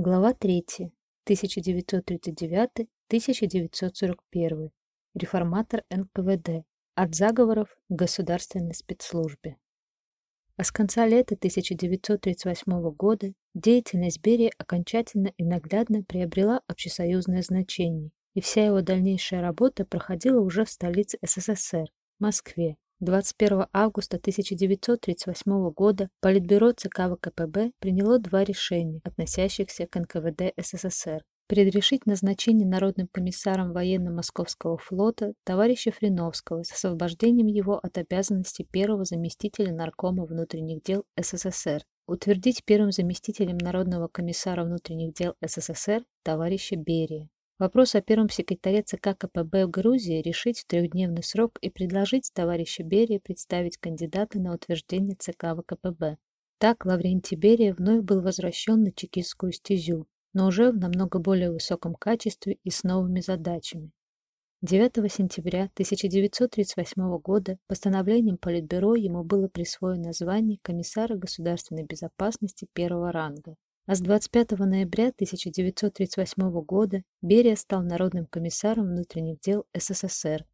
Глава 3. 1939-1941. Реформатор НКВД. От заговоров к государственной спецслужбе. А с конца лета 1938 года деятельность Берии окончательно и наглядно приобрела общесоюзное значение, и вся его дальнейшая работа проходила уже в столице СССР, Москве, 21 августа 1938 года Политбюро ЦК ВКПБ приняло два решения, относящихся к НКВД СССР. Предрешить назначение Народным комиссаром военно-московского флота товарища Фриновского с освобождением его от обязанностей первого заместителя Наркома внутренних дел СССР. Утвердить первым заместителем Народного комиссара внутренних дел СССР товарища Берия. Вопрос о первом секретаре ЦК КПБ в Грузии решить в трехдневный срок и предложить товарищу Берии представить кандидата на утверждение ЦК ВКПБ. Так Лаврентий Берия вновь был возвращен на чекистскую стезю, но уже в намного более высоком качестве и с новыми задачами. 9 сентября 1938 года постановлением Политбюро ему было присвоено звание комиссара государственной безопасности первого ранга. А с 25 ноября 1938 года Берия стал народным комиссаром внутренних дел СССР,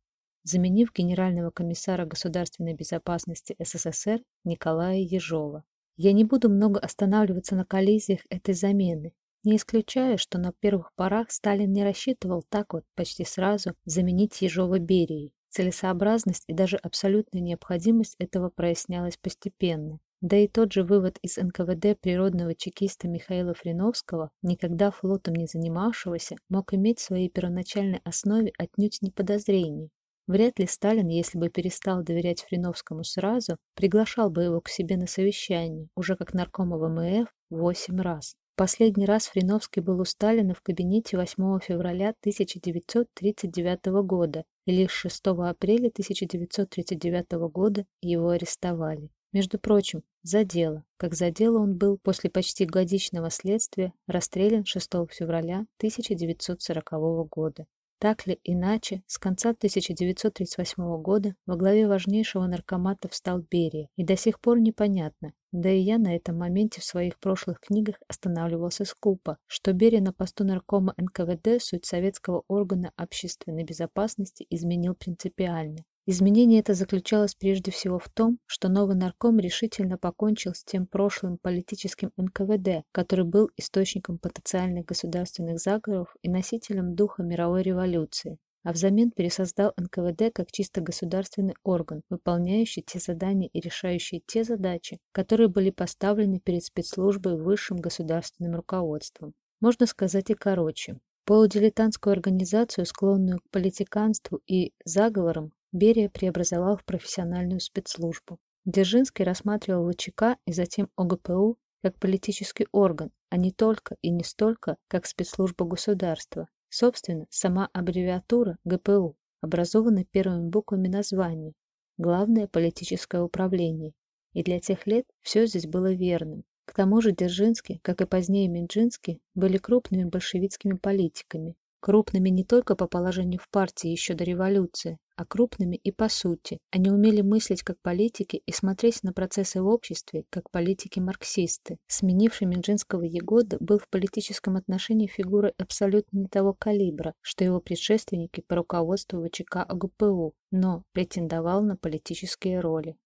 заменив генерального комиссара государственной безопасности СССР Николая Ежова. Я не буду много останавливаться на коллизиях этой замены, не исключая, что на первых порах Сталин не рассчитывал так вот почти сразу заменить Ежова Берией. Целесообразность и даже абсолютная необходимость этого прояснялась постепенно. Да и тот же вывод из НКВД природного чекиста Михаила Фриновского, никогда флотом не занимавшегося, мог иметь в своей первоначальной основе отнюдь не подозрений. Вряд ли Сталин, если бы перестал доверять Фриновскому сразу, приглашал бы его к себе на совещание, уже как наркома ВМФ, восемь раз. Последний раз Фриновский был у Сталина в кабинете 8 февраля 1939 года, и лишь 6 апреля 1939 года его арестовали. Между прочим, за дело, как за дело он был после почти годичного следствия расстрелян 6 февраля 1940 года. Так ли иначе, с конца 1938 года во главе важнейшего наркомата встал Берия, и до сих пор непонятно, да и я на этом моменте в своих прошлых книгах останавливался скупо, что Берия на посту наркома НКВД суть советского органа общественной безопасности изменил принципиально. Изменение это заключалось прежде всего в том, что новый нарком решительно покончил с тем прошлым политическим НКВД, который был источником потенциальных государственных заговоров и носителем духа мировой революции, а взамен пересоздал НКВД как чисто государственный орган, выполняющий те задания и решающий те задачи, которые были поставлены перед спецслужбой высшим государственным руководством. Можно сказать и короче. Полудилетантскую организацию, склонную к политиканству и заговорам, Берия преобразовал в профессиональную спецслужбу. Дзержинский рассматривал ВЧК и затем ОГПУ как политический орган, а не только и не столько как спецслужба государства. Собственно, сама аббревиатура ГПУ образована первыми буквами названия «Главное политическое управление». И для тех лет все здесь было верным. К тому же Дзержинский, как и позднее Минджинский, были крупными большевистскими политиками, крупными не только по положению в партии еще до революции, а крупными и по сути. Они умели мыслить как политики и смотреть на процессы в обществе как политики-марксисты. Сменивший Минжинского Егода был в политическом отношении фигурой абсолютно не того калибра, что его предшественники по руководству ВЧК АГПУ, но претендовал на политические роли.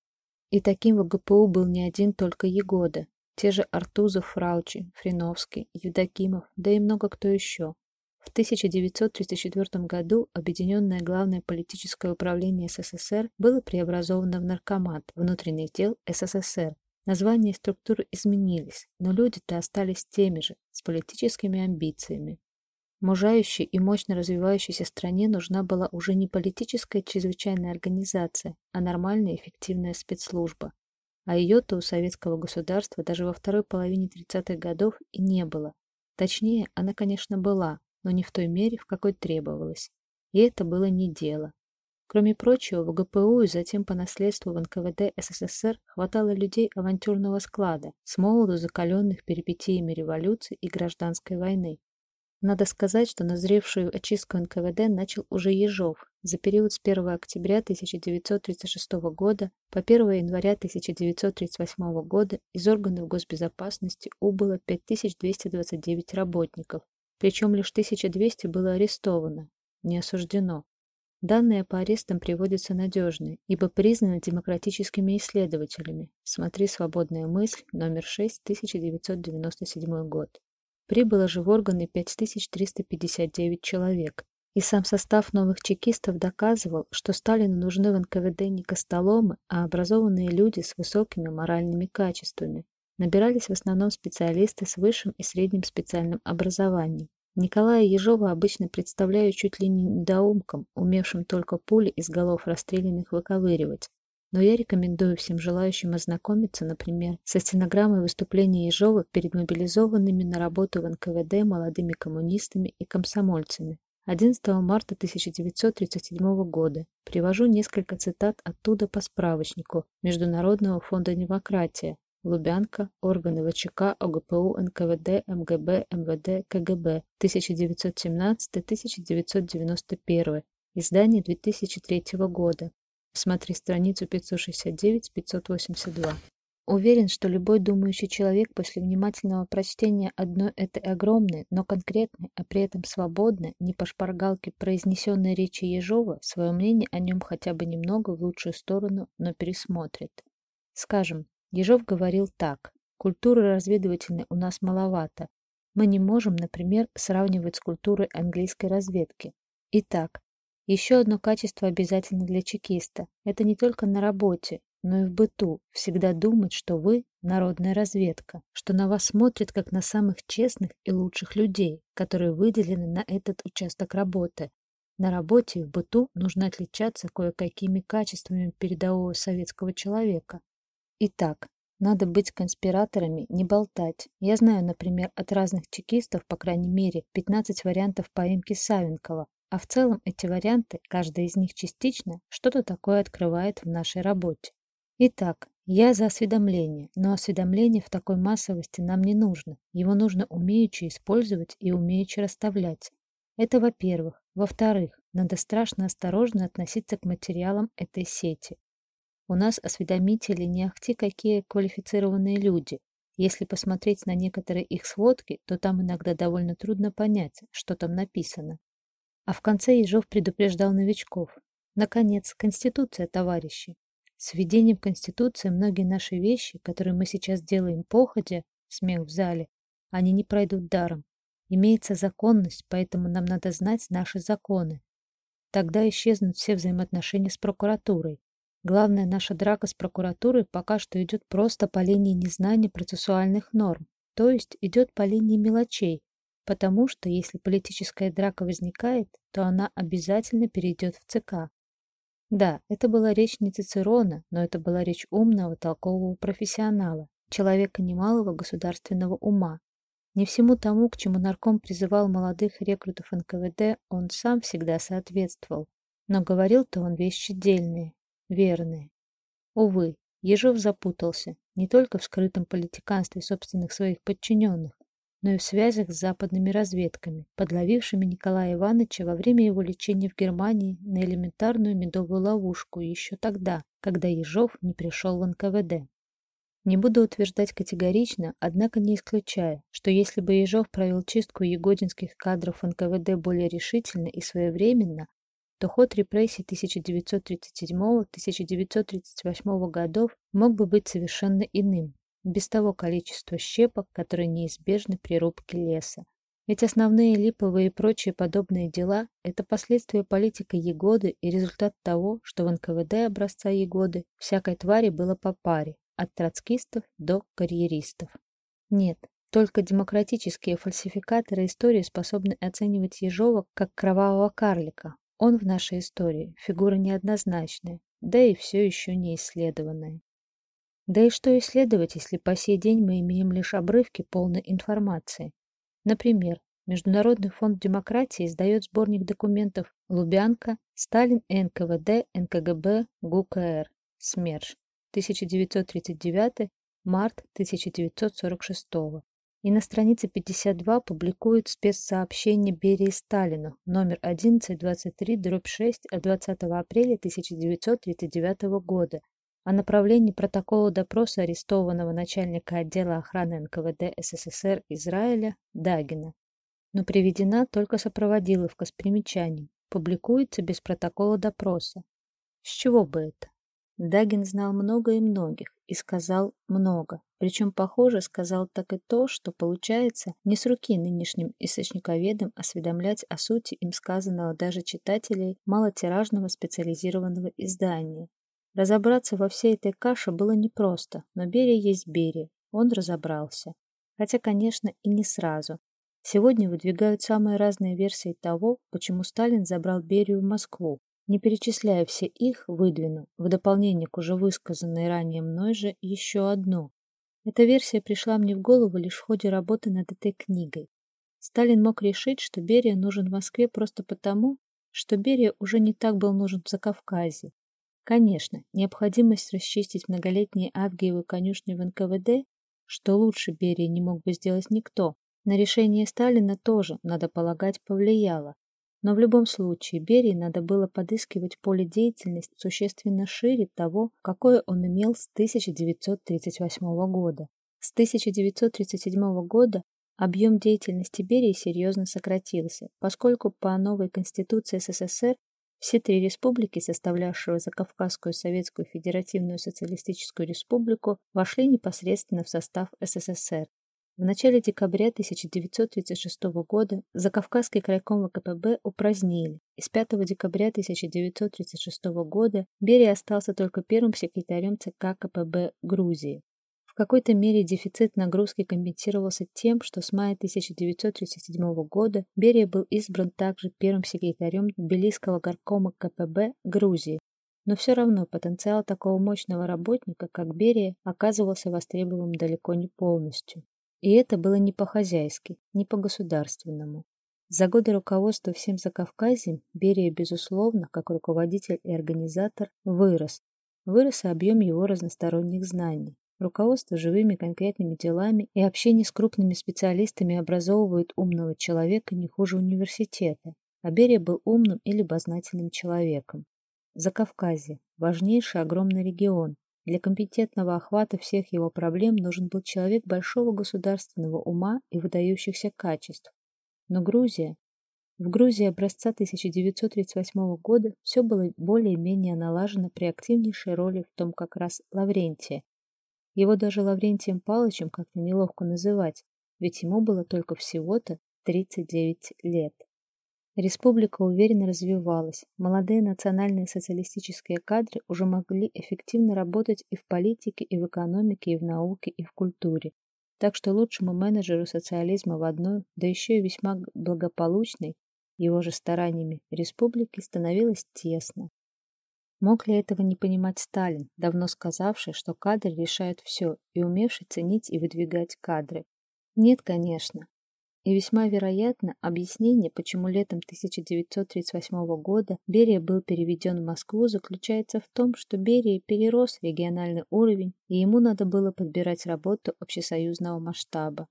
И таким в АГПУ был не один только Егода. Те же Артузов, Фраучи, Фриновский, Евдокимов, да и много кто еще. В 1934 году Объединенное главное политическое управление СССР было преобразовано в Наркомат внутренних дел СССР. Названия и структуры изменились, но люди-то остались теми же, с политическими амбициями. Мужающей и мощно развивающейся стране нужна была уже не политическая чрезвычайная организация, а нормальная эффективная спецслужба. А ее-то у советского государства даже во второй половине 30-х годов и не было. Точнее, она, конечно, была, но не в той мере, в какой требовалось. И это было не дело. Кроме прочего, в ГПУ и затем по наследству в НКВД СССР хватало людей авантюрного склада, с молоду закаленных перипетиями революции и гражданской войны. Надо сказать, что назревшую очистку НКВД начал уже Ежов, за период с 1 октября 1936 года по 1 января 1938 года из органов госбезопасности убыло 5229 работников, причем лишь 1200 было арестовано, не осуждено. Данные по арестам приводятся надежные, ибо признаны демократическими исследователями. Смотри «Свободная мысль», номер 6, 1997 год. Прибыло же в органы 5359 человек, и сам состав новых чекистов доказывал, что Сталину нужны в НКВД не костоломы, а образованные люди с высокими моральными качествами. Набирались в основном специалисты с высшим и средним специальным образованием. Николая Ежова обычно представляют чуть ли не недоумком, умевшим только пули из голов расстрелянных выковыривать. Но я рекомендую всем желающим ознакомиться, например, со стенограммой выступления Ежова перед мобилизованными на работу в НКВД молодыми коммунистами и комсомольцами 11 марта 1937 года. Привожу несколько цитат оттуда по справочнику Международного фонда демократия, Лубянка, органы ВЧК, ОГПУ, НКВД, МГБ, МВД, КГБ, 1917-1991, издание 2003 года. Смотри страницу 569-582. Уверен, что любой думающий человек после внимательного прочтения одной этой огромной, но конкретной, а при этом свободной, не по шпаргалке произнесенной речи Ежова, свое мнение о нем хотя бы немного в лучшую сторону, но пересмотрит. Скажем, Ежов говорил так. Культуры разведывательной у нас маловато. Мы не можем, например, сравнивать с культурой английской разведки. Итак, еще одно качество обязательно для чекиста. Это не только на работе, но и в быту. Всегда думать, что вы – народная разведка, что на вас смотрят как на самых честных и лучших людей, которые выделены на этот участок работы. На работе и в быту нужно отличаться кое-какими качествами передового советского человека. Итак, надо быть конспираторами, не болтать. Я знаю, например, от разных чекистов, по крайней мере, 15 вариантов поимки Савенкова, а в целом эти варианты, каждый из них частично, что-то такое открывает в нашей работе. Итак, я за осведомление, но осведомление в такой массовости нам не нужно. Его нужно умеючи использовать и умеючи расставлять. Это во-первых. Во-вторых, надо страшно осторожно относиться к материалам этой сети. У нас осведомители не ахти какие квалифицированные люди. Если посмотреть на некоторые их сводки, то там иногда довольно трудно понять, что там написано. А в конце Ежов предупреждал новичков. Наконец, Конституция, товарищи. С введением Конституции многие наши вещи, которые мы сейчас делаем походя, смех в зале, они не пройдут даром. Имеется законность, поэтому нам надо знать наши законы. Тогда исчезнут все взаимоотношения с прокуратурой. Главная наша драка с прокуратурой пока что идет просто по линии незнания процессуальных норм, то есть идет по линии мелочей, потому что если политическая драка возникает, то она обязательно перейдет в ЦК. Да, это была речь не Цицерона, но это была речь умного, толкового профессионала, человека немалого государственного ума. Не всему тому, к чему нарком призывал молодых рекрутов НКВД, он сам всегда соответствовал. Но говорил-то он вещи дельные, верные. Увы, Ежов запутался не только в скрытом политиканстве собственных своих подчиненных, но и в связях с западными разведками, подловившими Николая Ивановича во время его лечения в Германии на элементарную медовую ловушку еще тогда, когда Ежов не пришел в НКВД. Не буду утверждать категорично, однако не исключаю, что если бы Ежов провел чистку егодинских кадров НКВД более решительно и своевременно, то ход репрессий 1937-1938 годов мог бы быть совершенно иным, без того количества щепок, которые неизбежны при рубке леса. Ведь основные липовые и прочие подобные дела – это последствия политики Егоды и результат того, что в НКВД образца Егоды всякой твари было по паре, от троцкистов до карьеристов. Нет, только демократические фальсификаторы истории способны оценивать Ежова как кровавого карлика, он в нашей истории фигура неоднозначная, да и все еще не исследованная. Да и что исследовать, если по сей день мы имеем лишь обрывки полной информации? Например, Международный фонд демократии издает сборник документов Лубянка, Сталин НКВД, НКГБ, ГУКР, СМЕРШ, 1939, март 1946. И на странице 52 публикуют спецсообщение Берии Сталину номер 1123-6 от 20 апреля 1939 года о направлении протокола допроса арестованного начальника отдела охраны НКВД СССР Израиля Дагина. Но приведена только сопроводиловка с примечанием. Публикуется без протокола допроса. С чего бы это? Дагин знал много и многих, и сказал много. Причем, похоже, сказал так и то, что, получается, не с руки нынешним источниковедам осведомлять о сути им сказанного даже читателей малотиражного специализированного издания. Разобраться во всей этой каше было непросто, но Берия есть Берия, он разобрался. Хотя, конечно, и не сразу. Сегодня выдвигают самые разные версии того, почему Сталин забрал Берию в Москву, не перечисляя все их, выдвину, в дополнение к уже высказанной ранее мной же, еще одну. Эта версия пришла мне в голову лишь в ходе работы над этой книгой. Сталин мог решить, что Берия нужен в Москве просто потому, что Берия уже не так был нужен в Закавказье. Конечно, необходимость расчистить многолетние Авгиевы конюшни в НКВД, что лучше Берии не мог бы сделать никто, на решение Сталина тоже, надо полагать, повлияло. Но в любом случае Берии надо было подыскивать поле деятельности существенно шире того, какое он имел с 1938 года. С 1937 года объем деятельности Берии серьезно сократился, поскольку по новой Конституции СССР все три республики, составлявшие Закавказскую Советскую Федеративную Социалистическую Республику, вошли непосредственно в состав СССР, в начале декабря 1936 года Закавказский крайком ВКПБ упразднили, и с 5 декабря 1936 года Берия остался только первым секретарем ЦК КПБ Грузии. В какой-то мере дефицит нагрузки компенсировался тем, что с мая 1937 года Берия был избран также первым секретарем Тбилисского горкома КПБ Грузии, но все равно потенциал такого мощного работника, как Берия, оказывался востребованным далеко не полностью. И это было не по-хозяйски, не по-государственному. За годы руководства всем Закавказьем Берия, безусловно, как руководитель и организатор, вырос. Вырос и объем его разносторонних знаний. Руководство живыми конкретными делами и общение с крупными специалистами образовывают умного человека не хуже университета, а Берия был умным и любознательным человеком. Закавказье – важнейший огромный регион, для компетентного охвата всех его проблем нужен был человек большого государственного ума и выдающихся качеств. Но Грузия... В Грузии образца 1938 года все было более-менее налажено при активнейшей роли в том как раз Лаврентия. Его даже Лаврентием Палычем как-то неловко называть, ведь ему было только всего-то 39 лет. Республика уверенно развивалась. Молодые национальные социалистические кадры уже могли эффективно работать и в политике, и в экономике, и в науке, и в культуре. Так что лучшему менеджеру социализма в одной, да еще и весьма благополучной, его же стараниями, республике становилось тесно. Мог ли этого не понимать Сталин, давно сказавший, что кадры решают все, и умевший ценить и выдвигать кадры? Нет, конечно. И весьма вероятно, объяснение, почему летом 1938 года Берия был переведен в Москву, заключается в том, что Берия перерос региональный уровень, и ему надо было подбирать работу общесоюзного масштаба.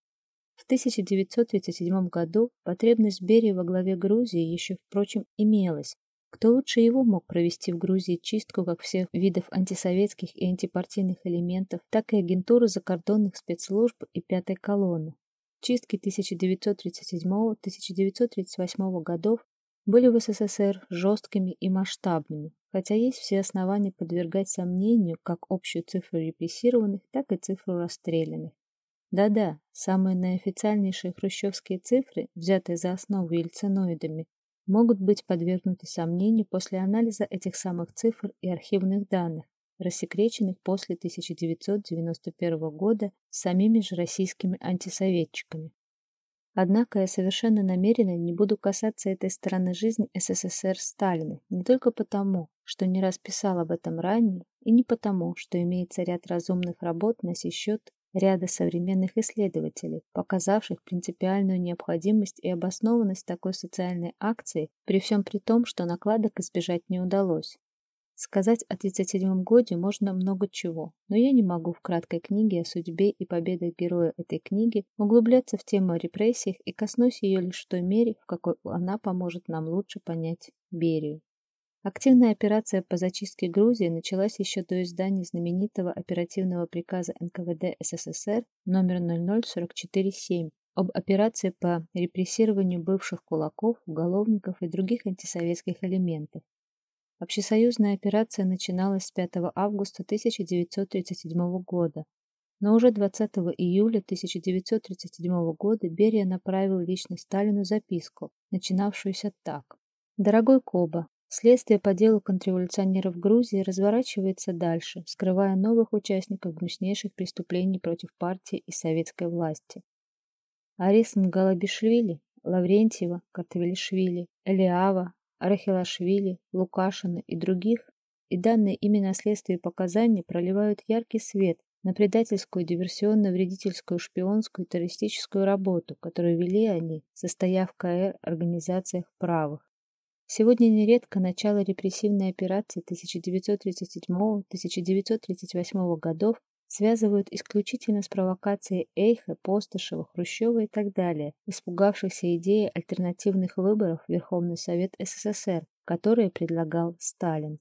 В 1937 году потребность Берии во главе Грузии еще, впрочем, имелась. Кто лучше его мог провести в Грузии чистку как всех видов антисоветских и антипартийных элементов, так и агентуру закордонных спецслужб и пятой колонны? Чистки 1937-1938 годов были в СССР жесткими и масштабными, хотя есть все основания подвергать сомнению как общую цифру репрессированных, так и цифру расстрелянных. Да-да, самые наофициальнейшие хрущевские цифры, взятые за основу ельциноидами, могут быть подвергнуты сомнению после анализа этих самых цифр и архивных данных, рассекреченных после 1991 года самими же российскими антисоветчиками. Однако я совершенно намеренно не буду касаться этой стороны жизни СССР Сталина, не только потому, что не раз писал об этом ранее, и не потому, что имеется ряд разумных работ на сей счет ряда современных исследователей, показавших принципиальную необходимость и обоснованность такой социальной акции, при всем при том, что накладок избежать не удалось. Сказать о 37-м годе можно много чего, но я не могу в краткой книге о судьбе и победах героя этой книги углубляться в тему о репрессиях и коснусь ее лишь в той мере, в какой она поможет нам лучше понять Берию. Активная операция по зачистке Грузии началась еще до издания знаменитого оперативного приказа НКВД СССР номер 00447 об операции по репрессированию бывших кулаков, уголовников и других антисоветских элементов, Общесоюзная операция начиналась с 5 августа 1937 года, но уже 20 июля 1937 года Берия направил лично Сталину записку, начинавшуюся так. «Дорогой Коба, следствие по делу контрреволюционеров Грузии разворачивается дальше, скрывая новых участников гнуснейших преступлений против партии и советской власти. Арест Мгалабишвили, Лаврентьева, Картавелишвили, Элиава, Арахилашвили, Лукашина и других, и данные именно следствие показания проливают яркий свет на предательскую, диверсионно-вредительскую, шпионскую и террористическую работу, которую вели они, состояв в КР организациях правых. Сегодня нередко начало репрессивной операции 1937-1938 годов связывают исключительно с провокацией Эйха, Постышева, Хрущева и так далее, испугавшихся идеи альтернативных выборов в Верховный Совет СССР, которые предлагал Сталин.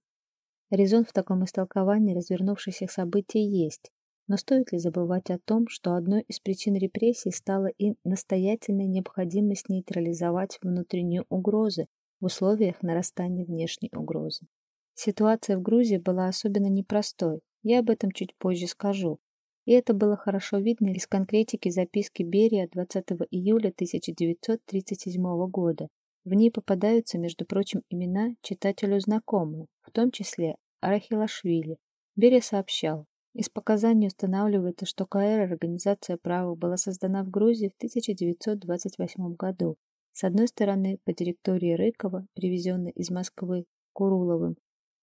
Резон в таком истолковании развернувшихся событий есть, но стоит ли забывать о том, что одной из причин репрессий стала и настоятельная необходимость нейтрализовать внутреннюю угрозу в условиях нарастания внешней угрозы? Ситуация в Грузии была особенно непростой, я об этом чуть позже скажу. И это было хорошо видно из конкретики записки Берия 20 июля 1937 года. В ней попадаются, между прочим, имена читателю знакомые, в том числе Арахилашвили. Берия сообщал, из показаний устанавливается, что КР Организация правых была создана в Грузии в 1928 году. С одной стороны, по директории Рыкова, привезенной из Москвы Куруловым,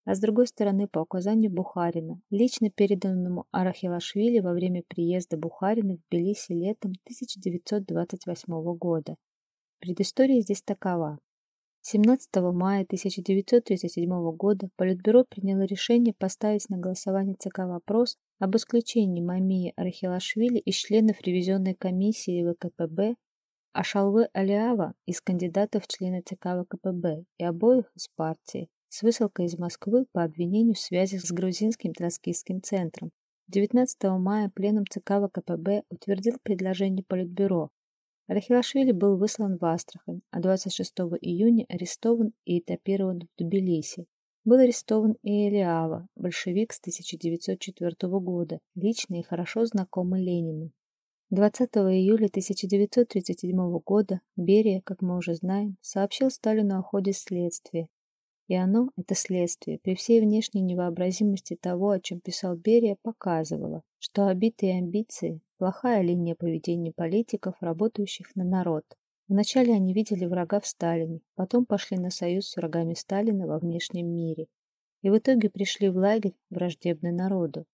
а с другой стороны по указанию Бухарина, лично переданному Арахилашвили во время приезда Бухарина в Тбилиси летом 1928 года. Предыстория здесь такова. 17 мая 1937 года Политбюро приняло решение поставить на голосование ЦК вопрос об исключении Мамии Арахилашвили из членов ревизионной комиссии ВКПБ, а Шалвы Алиава из кандидатов в члены ЦК ВКПБ и обоих из партии, с высылкой из Москвы по обвинению в связях с грузинским троцкистским центром. 19 мая пленум ЦК ВКПБ утвердил предложение Политбюро. Архилашвили был выслан в Астрахань, а 26 июня арестован и этапирован в Тбилиси. Был арестован и Элиава, большевик с 1904 года, личный и хорошо знакомый Ленину. 20 июля 1937 года Берия, как мы уже знаем, сообщил Сталину о ходе следствия и оно, это следствие, при всей внешней невообразимости того, о чем писал Берия, показывало, что обиты амбиции – плохая линия поведения политиков, работающих на народ. Вначале они видели врага в Сталине, потом пошли на союз с врагами Сталина во внешнем мире. И в итоге пришли в лагерь, враждебный народу.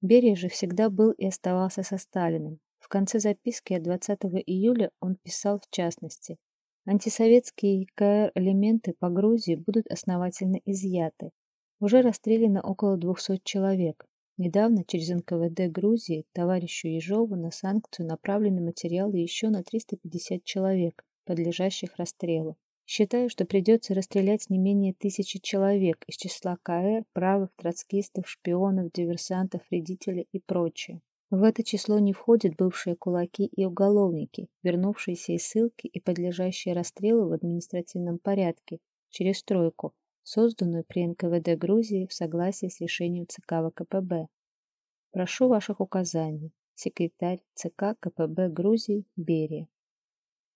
Берия же всегда был и оставался со Сталиным. В конце записки от 20 июля он писал в частности Антисоветские КР-элементы по Грузии будут основательно изъяты. Уже расстреляно около 200 человек. Недавно через НКВД Грузии товарищу Ежову на санкцию направлены материалы еще на 350 человек, подлежащих расстрелу. Считаю, что придется расстрелять не менее тысячи человек из числа КР, правых, троцкистов, шпионов, диверсантов, вредителей и прочее. В это число не входят бывшие кулаки и уголовники, вернувшиеся из ссылки и подлежащие расстрелу в административном порядке через тройку, созданную при НКВД Грузии в согласии с решением ЦК ВКПБ. Прошу ваших указаний. Секретарь ЦК КПБ Грузии Берия.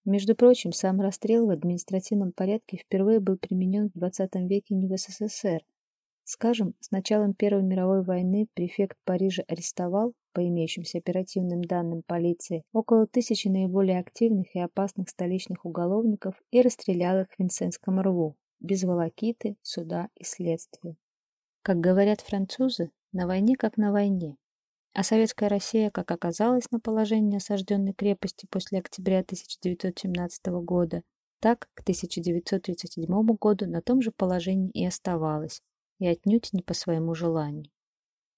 Между прочим, сам расстрел в административном порядке впервые был применен в 20 веке не в СССР, Скажем, с началом Первой мировой войны префект Парижа арестовал, по имеющимся оперативным данным полиции, около тысячи наиболее активных и опасных столичных уголовников и расстрелял их в Винсентском рву, без волокиты, суда и следствия. Как говорят французы, на войне как на войне. А советская Россия, как оказалась на положении осажденной крепости после октября 1917 года, так к 1937 году на том же положении и оставалась, и отнюдь не по своему желанию.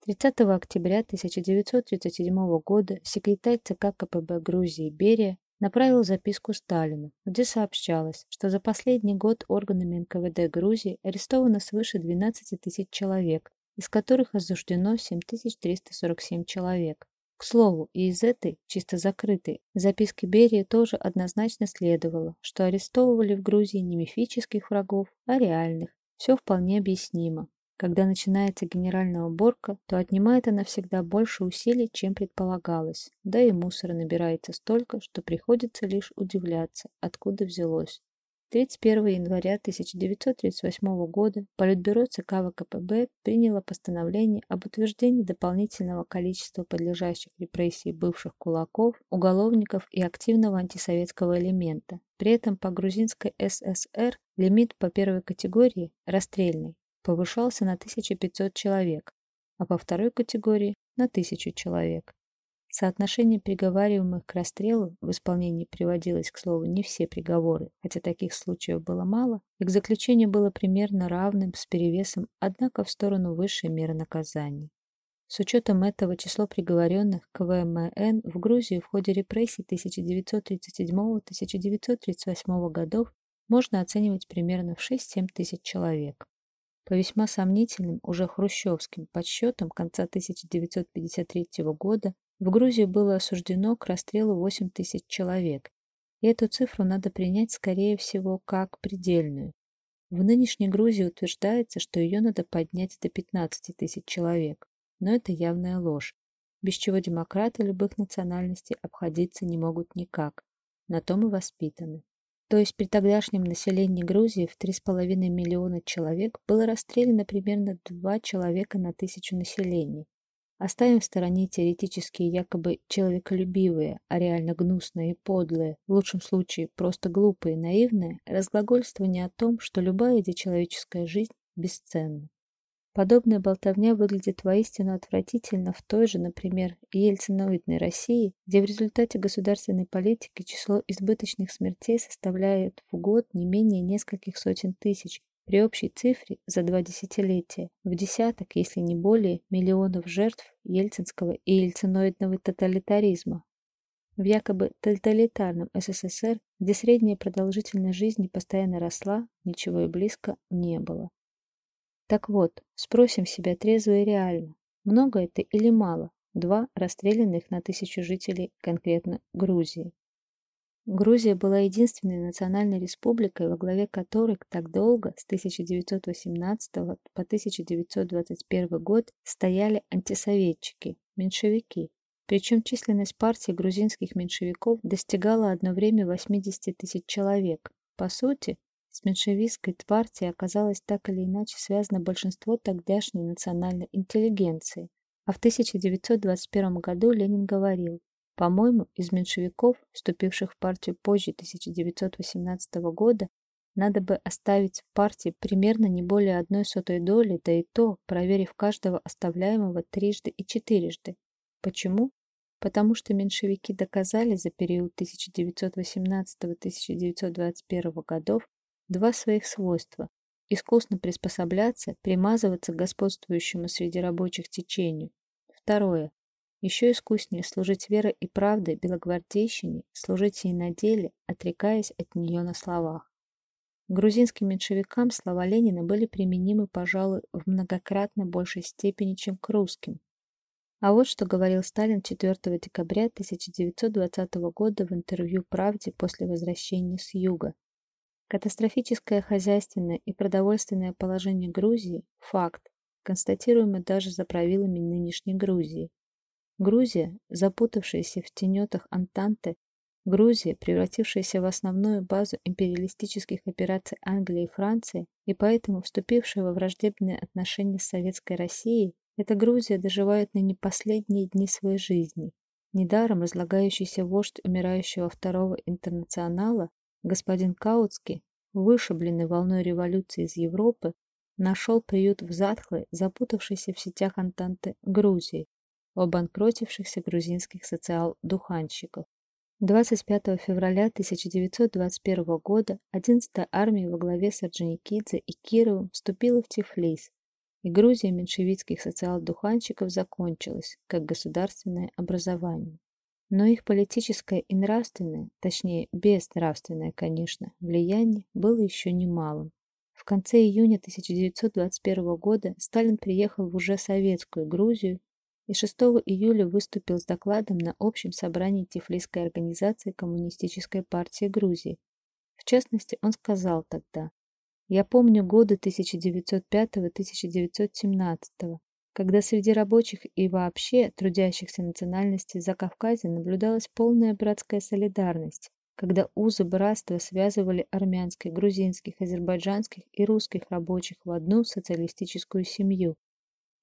30 октября 1937 года секретарь ЦК КПБ Грузии Берия направил записку Сталину, где сообщалось, что за последний год органами НКВД Грузии арестовано свыше 12 тысяч человек, из которых осуждено 7347 человек. К слову, и из этой, чисто закрытой, записки Берии тоже однозначно следовало, что арестовывали в Грузии не мифических врагов, а реальных. Все вполне объяснимо. Когда начинается генеральная уборка, то отнимает она всегда больше усилий, чем предполагалось, да и мусора набирается столько, что приходится лишь удивляться, откуда взялось. 31 января 1938 года Политбюро ЦК ВКПБ приняло постановление об утверждении дополнительного количества подлежащих репрессий бывших кулаков, уголовников и активного антисоветского элемента. При этом по грузинской ССР лимит по первой категории, расстрельной, повышался на 1500 человек, а по второй категории – на 1000 человек. Соотношение приговариваемых к расстрелу в исполнении приводилось, к слову, не все приговоры, хотя таких случаев было мало, и к заключению было примерно равным с перевесом, однако в сторону высшей меры наказания. С учетом этого число приговоренных к ВМН в Грузии в ходе репрессий 1937-1938 годов можно оценивать примерно в 6-7 тысяч человек. По весьма сомнительным, уже хрущевским подсчетам конца 1953 года в Грузии было осуждено к расстрелу 8 тысяч человек, и эту цифру надо принять, скорее всего, как предельную. В нынешней Грузии утверждается, что ее надо поднять до 15 тысяч человек, но это явная ложь, без чего демократы любых национальностей обходиться не могут никак, на том и воспитаны. То есть при тогдашнем населении Грузии в 3,5 миллиона человек было расстреляно примерно 2 человека на тысячу населения, Оставим в стороне теоретические якобы человеколюбивые, а реально гнусные и подлые, в лучшем случае просто глупые и наивные, разглагольствование о том, что любая человеческая жизнь бесценна. Подобная болтовня выглядит воистину отвратительно в той же, например, ельциноидной России, где в результате государственной политики число избыточных смертей составляет в год не менее нескольких сотен тысяч, при общей цифре за два десятилетия в десяток, если не более, миллионов жертв ельцинского и ельциноидного тоталитаризма. В якобы тоталитарном СССР, где средняя продолжительность жизни постоянно росла, ничего и близко не было. Так вот, спросим себя трезво и реально, много это или мало? Два расстрелянных на тысячу жителей конкретно Грузии. Грузия была единственной национальной республикой, во главе которой так долго, с 1918 по 1921 год, стояли антисоветчики, меньшевики. Причем численность партии грузинских меньшевиков достигала одно время 80 тысяч человек. По сути, с меньшевистской партией оказалось так или иначе связано большинство тогдашней национальной интеллигенции. А в 1921 году Ленин говорил, по-моему, из меньшевиков, вступивших в партию позже 1918 года, надо бы оставить в партии примерно не более одной сотой доли, да и то, проверив каждого оставляемого трижды и четырежды. Почему? Потому что меньшевики доказали за период 1918-1921 годов два своих свойства – искусно приспосабляться, примазываться к господствующему среди рабочих течению. Второе еще искуснее служить верой и правдой белогвардейщине, служить ей на деле, отрекаясь от нее на словах. Грузинским меньшевикам слова Ленина были применимы, пожалуй, в многократно большей степени, чем к русским. А вот что говорил Сталин 4 декабря 1920 года в интервью «Правде» после возвращения с юга. Катастрофическое хозяйственное и продовольственное положение Грузии – факт, констатируемый даже за правилами нынешней Грузии. Грузия, запутавшаяся в тенетах Антанты, Грузия, превратившаяся в основную базу империалистических операций Англии и Франции и поэтому вступившая во враждебные отношения с Советской Россией, эта Грузия доживает ныне последние дни своей жизни. Недаром разлагающийся вождь умирающего второго интернационала, господин Каутский, вышибленный волной революции из Европы, нашел приют в затхлой, запутавшейся в сетях Антанты Грузии, у обанкротившихся грузинских социал-духанщиков. 25 февраля 1921 года 11-я армия во главе с Орджоникидзе и Кировым вступила в Тифлис. и Грузия меньшевистских социал-духанщиков закончилась, как государственное образование. Но их политическое и нравственное, точнее, безнравственное, конечно, влияние было еще немалым. В конце июня 1921 года Сталин приехал в уже советскую Грузию и 6 июля выступил с докладом на общем собрании Тифлисской организации Коммунистической партии Грузии. В частности, он сказал тогда, «Я помню годы 1905-1917, когда среди рабочих и вообще трудящихся национальностей за Кавказе наблюдалась полная братская солидарность, когда узы братства связывали армянских, грузинских, азербайджанских и русских рабочих в одну социалистическую семью.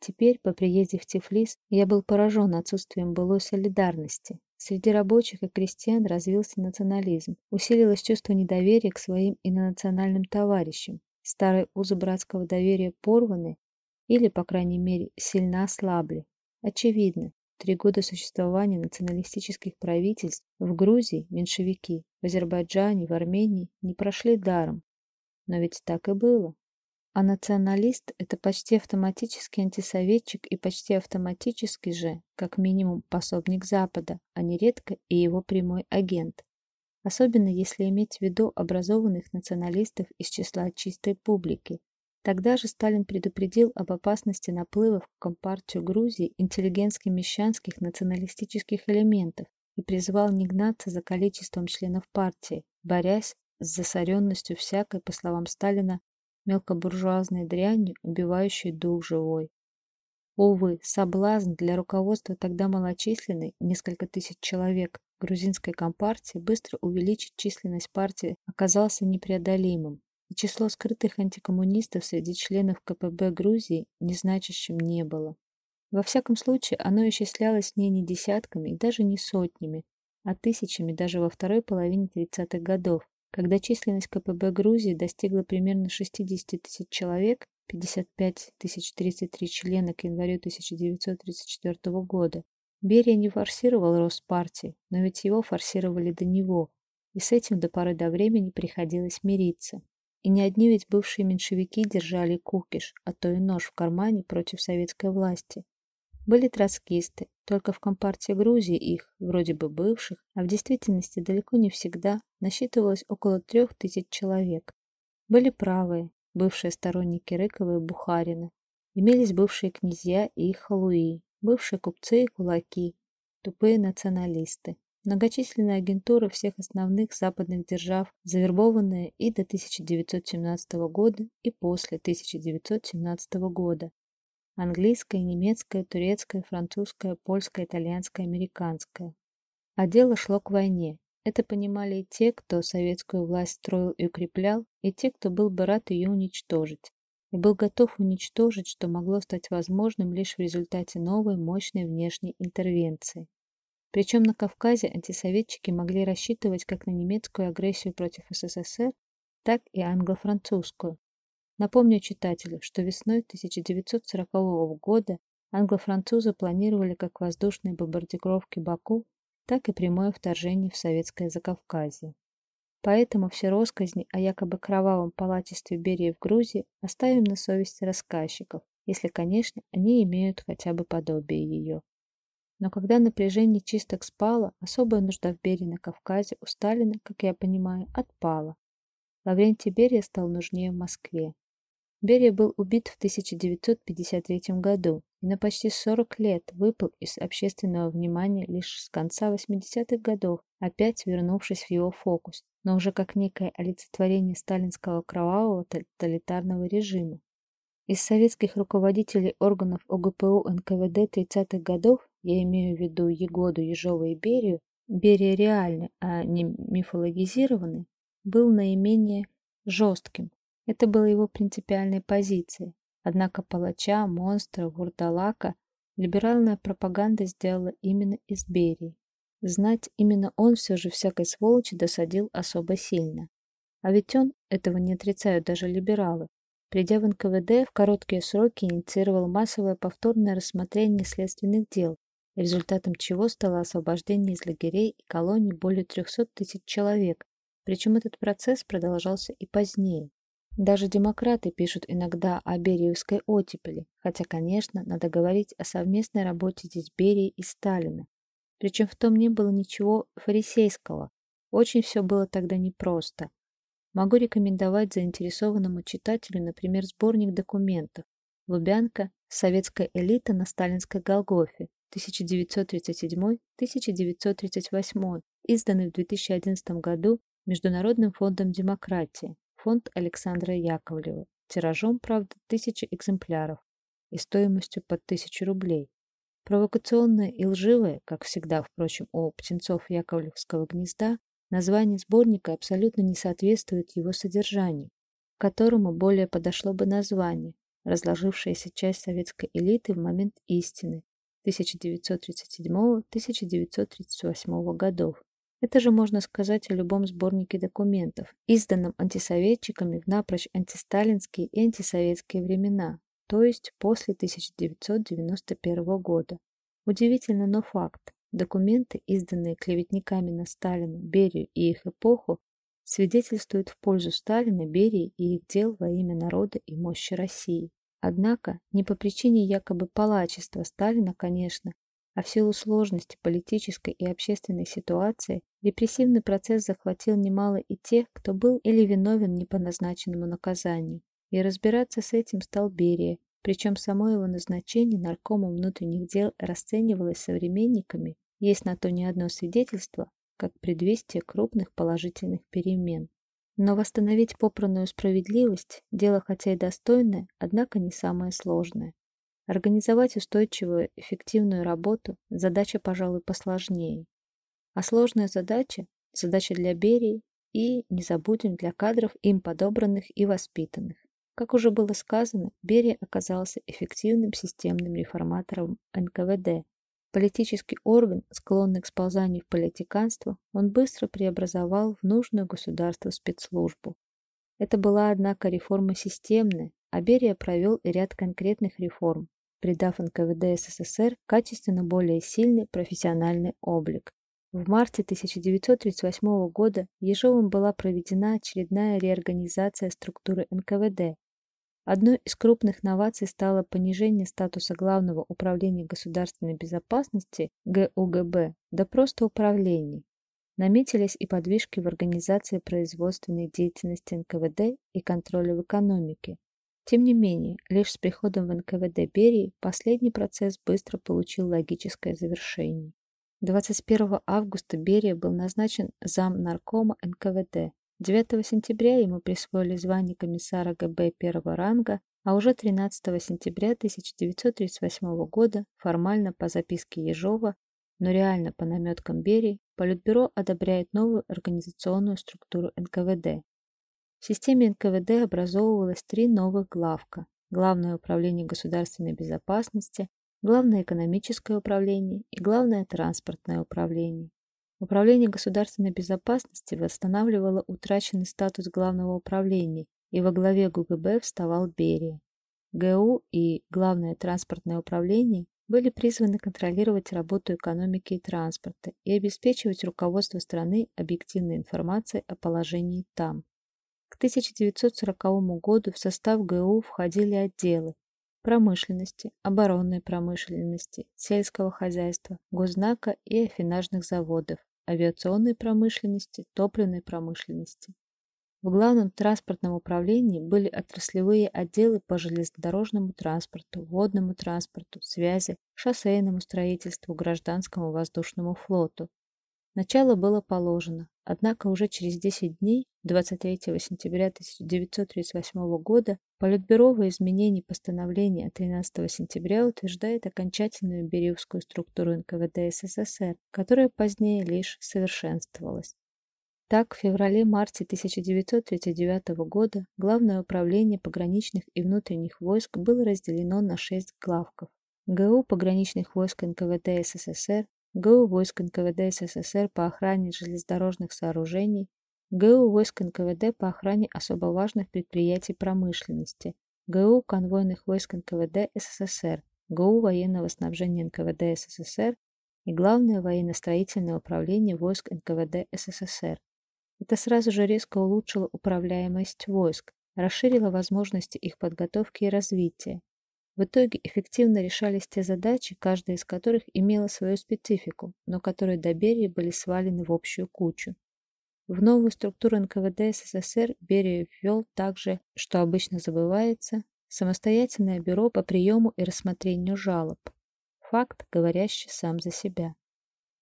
Теперь, по приезде в Тифлис, я был поражен отсутствием былой солидарности. Среди рабочих и крестьян развился национализм, усилилось чувство недоверия к своим инонациональным товарищам. Старые узы братского доверия порваны или, по крайней мере, сильно ослабли. Очевидно, три года существования националистических правительств в Грузии меньшевики, в Азербайджане, в Армении не прошли даром. Но ведь так и было. А националист – это почти автоматически антисоветчик и почти автоматически же, как минимум, пособник Запада, а нередко и его прямой агент. Особенно если иметь в виду образованных националистов из числа чистой публики, Тогда же Сталин предупредил об опасности наплыва в Компартию Грузии интеллигентски-мещанских националистических элементов и призвал не гнаться за количеством членов партии, борясь с засоренностью всякой, по словам Сталина, мелкобуржуазной дрянью, убивающей дух живой. Увы, соблазн для руководства тогда малочисленной, несколько тысяч человек, грузинской компартии быстро увеличить численность партии оказался непреодолимым и число скрытых антикоммунистов среди членов КПБ Грузии незначащим не было. Во всяком случае, оно исчислялось не не десятками и даже не сотнями, а тысячами даже во второй половине 30-х годов, когда численность КПБ Грузии достигла примерно 60 тысяч человек, 55 тысяч 33 члена к январю 1934 года. Берия не форсировал рост партии, но ведь его форсировали до него, и с этим до поры до времени приходилось мириться. И не одни ведь бывшие меньшевики держали кукиш, а то и нож в кармане против советской власти. Были троцкисты, только в Компартии Грузии их, вроде бы бывших, а в действительности далеко не всегда, насчитывалось около трех тысяч человек. Были правые, бывшие сторонники Рыкова и Бухарина. Имелись бывшие князья и их халуи, бывшие купцы и кулаки, тупые националисты. Многочисленные агентуры всех основных западных держав, завербованные и до 1917 года, и после 1917 года. Английская, немецкая, турецкая, французская, польская, итальянская, американская. А дело шло к войне. Это понимали и те, кто советскую власть строил и укреплял, и те, кто был бы рад ее уничтожить. И был готов уничтожить, что могло стать возможным лишь в результате новой мощной внешней интервенции. Причем на Кавказе антисоветчики могли рассчитывать как на немецкую агрессию против СССР, так и англо-французскую. Напомню читателю, что весной 1940 года англо-французы планировали как воздушные бомбардировки Баку, так и прямое вторжение в Советское Закавказье. Поэтому все россказни о якобы кровавом палачестве Берии в Грузии оставим на совести рассказчиков, если, конечно, они имеют хотя бы подобие ее. Но когда напряжение чисток спало, особая нужда в Берии на Кавказе у Сталина, как я понимаю, отпала. Лаврентий Берия стал нужнее в Москве. Берия был убит в 1953 году и на почти 40 лет выпал из общественного внимания лишь с конца 80-х годов, опять вернувшись в его фокус, но уже как некое олицетворение сталинского кровавого тоталитарного режима. Из советских руководителей органов ОГПУ НКВД 30-х годов я имею в виду Егоду, Ежова и Берию, Берия реальный, а не мифологизированный, был наименее жестким. Это была его принципиальная позиция. Однако палача, монстра, вурдалака либеральная пропаганда сделала именно из Берии. Знать именно он все же всякой сволочи досадил особо сильно. А ведь он, этого не отрицают даже либералы, придя в НКВД, в короткие сроки инициировал массовое повторное рассмотрение следственных дел, результатом чего стало освобождение из лагерей и колоний более 300 тысяч человек, причем этот процесс продолжался и позднее. Даже демократы пишут иногда о Бериевской оттепели, хотя, конечно, надо говорить о совместной работе здесь Берии и Сталина. Причем в том не было ничего фарисейского. Очень все было тогда непросто. Могу рекомендовать заинтересованному читателю, например, сборник документов «Лубянка. Советская элита на сталинской Голгофе» 1937-1938, изданный в 2011 году Международным фондом демократии, фонд Александра Яковлева, тиражом, правда, тысячи экземпляров и стоимостью под тысячу рублей. Провокационное и лживое, как всегда, впрочем, у птенцов Яковлевского гнезда, название сборника абсолютно не соответствует его содержанию, которому более подошло бы название «Разложившаяся часть советской элиты в момент истины» 1937-1938 годов. Это же можно сказать о любом сборнике документов, изданном антисоветчиками в напрочь антисталинские и антисоветские времена, то есть после 1991 года. Удивительно, но факт. Документы, изданные клеветниками на Сталина, Берию и их эпоху, свидетельствуют в пользу Сталина, Берии и их дел во имя народа и мощи России. Однако не по причине якобы палачества Сталина, конечно, а в силу сложности политической и общественной ситуации репрессивный процесс захватил немало и тех, кто был или виновен не по назначенному наказанию. И разбираться с этим стал Берия, причем само его назначение наркомом внутренних дел расценивалось современниками, есть на то не одно свидетельство, как предвестие крупных положительных перемен. Но восстановить попранную справедливость – дело хотя и достойное, однако не самое сложное. Организовать устойчивую, эффективную работу – задача, пожалуй, посложнее. А сложная задача – задача для Берии и, не забудем, для кадров им подобранных и воспитанных. Как уже было сказано, Берия оказался эффективным системным реформатором НКВД. Политический орган, склонный к сползанию в политиканство, он быстро преобразовал в нужную государству спецслужбу. Это была, однако, реформа системная, а Берия провел и ряд конкретных реформ, придав НКВД СССР качественно более сильный профессиональный облик. В марте 1938 года Ежовым была проведена очередная реорганизация структуры НКВД. Одной из крупных новаций стало понижение статуса Главного управления государственной безопасности ГУГБ до просто управления. Наметились и подвижки в организации производственной деятельности НКВД и контроля в экономике. Тем не менее, лишь с приходом в НКВД Берии последний процесс быстро получил логическое завершение. 21 августа Берия был назначен зам наркома НКВД. 9 сентября ему присвоили звание комиссара ГБ первого ранга, а уже 13 сентября 1938 года формально по записке Ежова, но реально по наметкам Берии, Политбюро одобряет новую организационную структуру НКВД. В системе НКВД образовывалось три новых главка – Главное управление государственной безопасности, Главное экономическое управление и Главное транспортное управление. Управление государственной безопасности восстанавливало утраченный статус Главного управления, и во главе ГУГБ вставал Берия. ГУ и Главное транспортное управление были призваны контролировать работу экономики и транспорта и обеспечивать руководство страны объективной информацией о положении там. К 1940 году в состав ГУ входили отделы промышленности, оборонной промышленности, сельского хозяйства, гознака и афинажных заводов, авиационной промышленности, топливной промышленности. В главном транспортном управлении были отраслевые отделы по железнодорожному транспорту, водному транспорту, связи, шоссейному строительству, гражданскому воздушному флоту, Начало было положено, однако уже через 10 дней, 23 сентября 1938 года, Политбюро во изменении постановления 13 сентября утверждает окончательную бериевскую структуру НКВД СССР, которая позднее лишь совершенствовалась. Так, в феврале-марте 1939 года Главное управление пограничных и внутренних войск было разделено на шесть главков. ГУ пограничных войск НКВД СССР, ГУ войск НКВД СССР по охране железнодорожных сооружений, ГУ войск НКВД по охране особо важных предприятий промышленности, ГУ конвойных войск НКВД СССР, ГУ военного снабжения НКВД СССР и Главное военно-строительное управление войск НКВД СССР. Это сразу же резко улучшило управляемость войск, расширила возможности их подготовки и развития. В итоге эффективно решались те задачи, каждая из которых имела свою специфику, но которые до Берии были свалены в общую кучу. В новую структуру НКВД СССР Берия ввел также, что обычно забывается, самостоятельное бюро по приему и рассмотрению жалоб. Факт, говорящий сам за себя.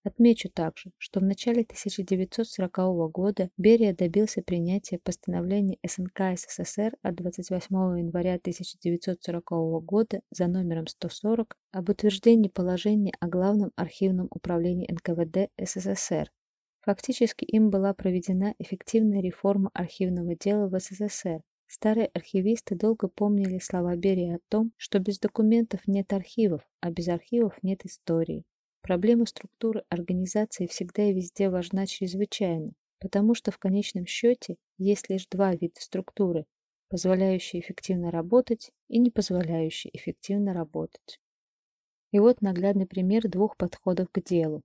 Отмечу также, что в начале 1940 года Берия добился принятия постановления СНК СССР от 28 января 1940 года за номером 140 об утверждении положения о Главном архивном управлении НКВД СССР. Фактически им была проведена эффективная реформа архивного дела в СССР. Старые архивисты долго помнили слова Берии о том, что без документов нет архивов, а без архивов нет истории. Проблема структуры организации всегда и везде важна чрезвычайно, потому что в конечном счете есть лишь два вида структуры, позволяющие эффективно работать и не позволяющие эффективно работать. И вот наглядный пример двух подходов к делу.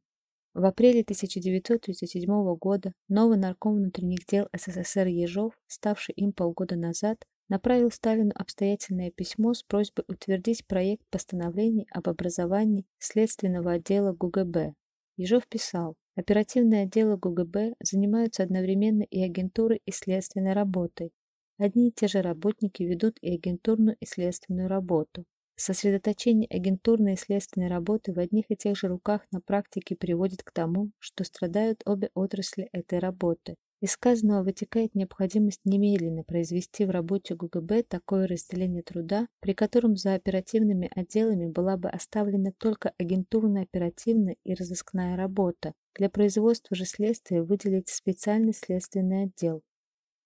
В апреле 1937 года новый нарком внутренних дел СССР Ежов, ставший им полгода назад, направил Сталину обстоятельное письмо с просьбой утвердить проект постановления об образовании следственного отдела ГУГБ. Ежов писал, оперативные отделы ГУГБ занимаются одновременно и агентурой, и следственной работой. Одни и те же работники ведут и агентурную, и следственную работу. Сосредоточение агентурной и следственной работы в одних и тех же руках на практике приводит к тому, что страдают обе отрасли этой работы. Из сказанного вытекает необходимость немедленно произвести в работе ГУГБ такое разделение труда, при котором за оперативными отделами была бы оставлена только агентурная оперативная и разыскная работа. Для производства же следствия выделить специальный следственный отдел.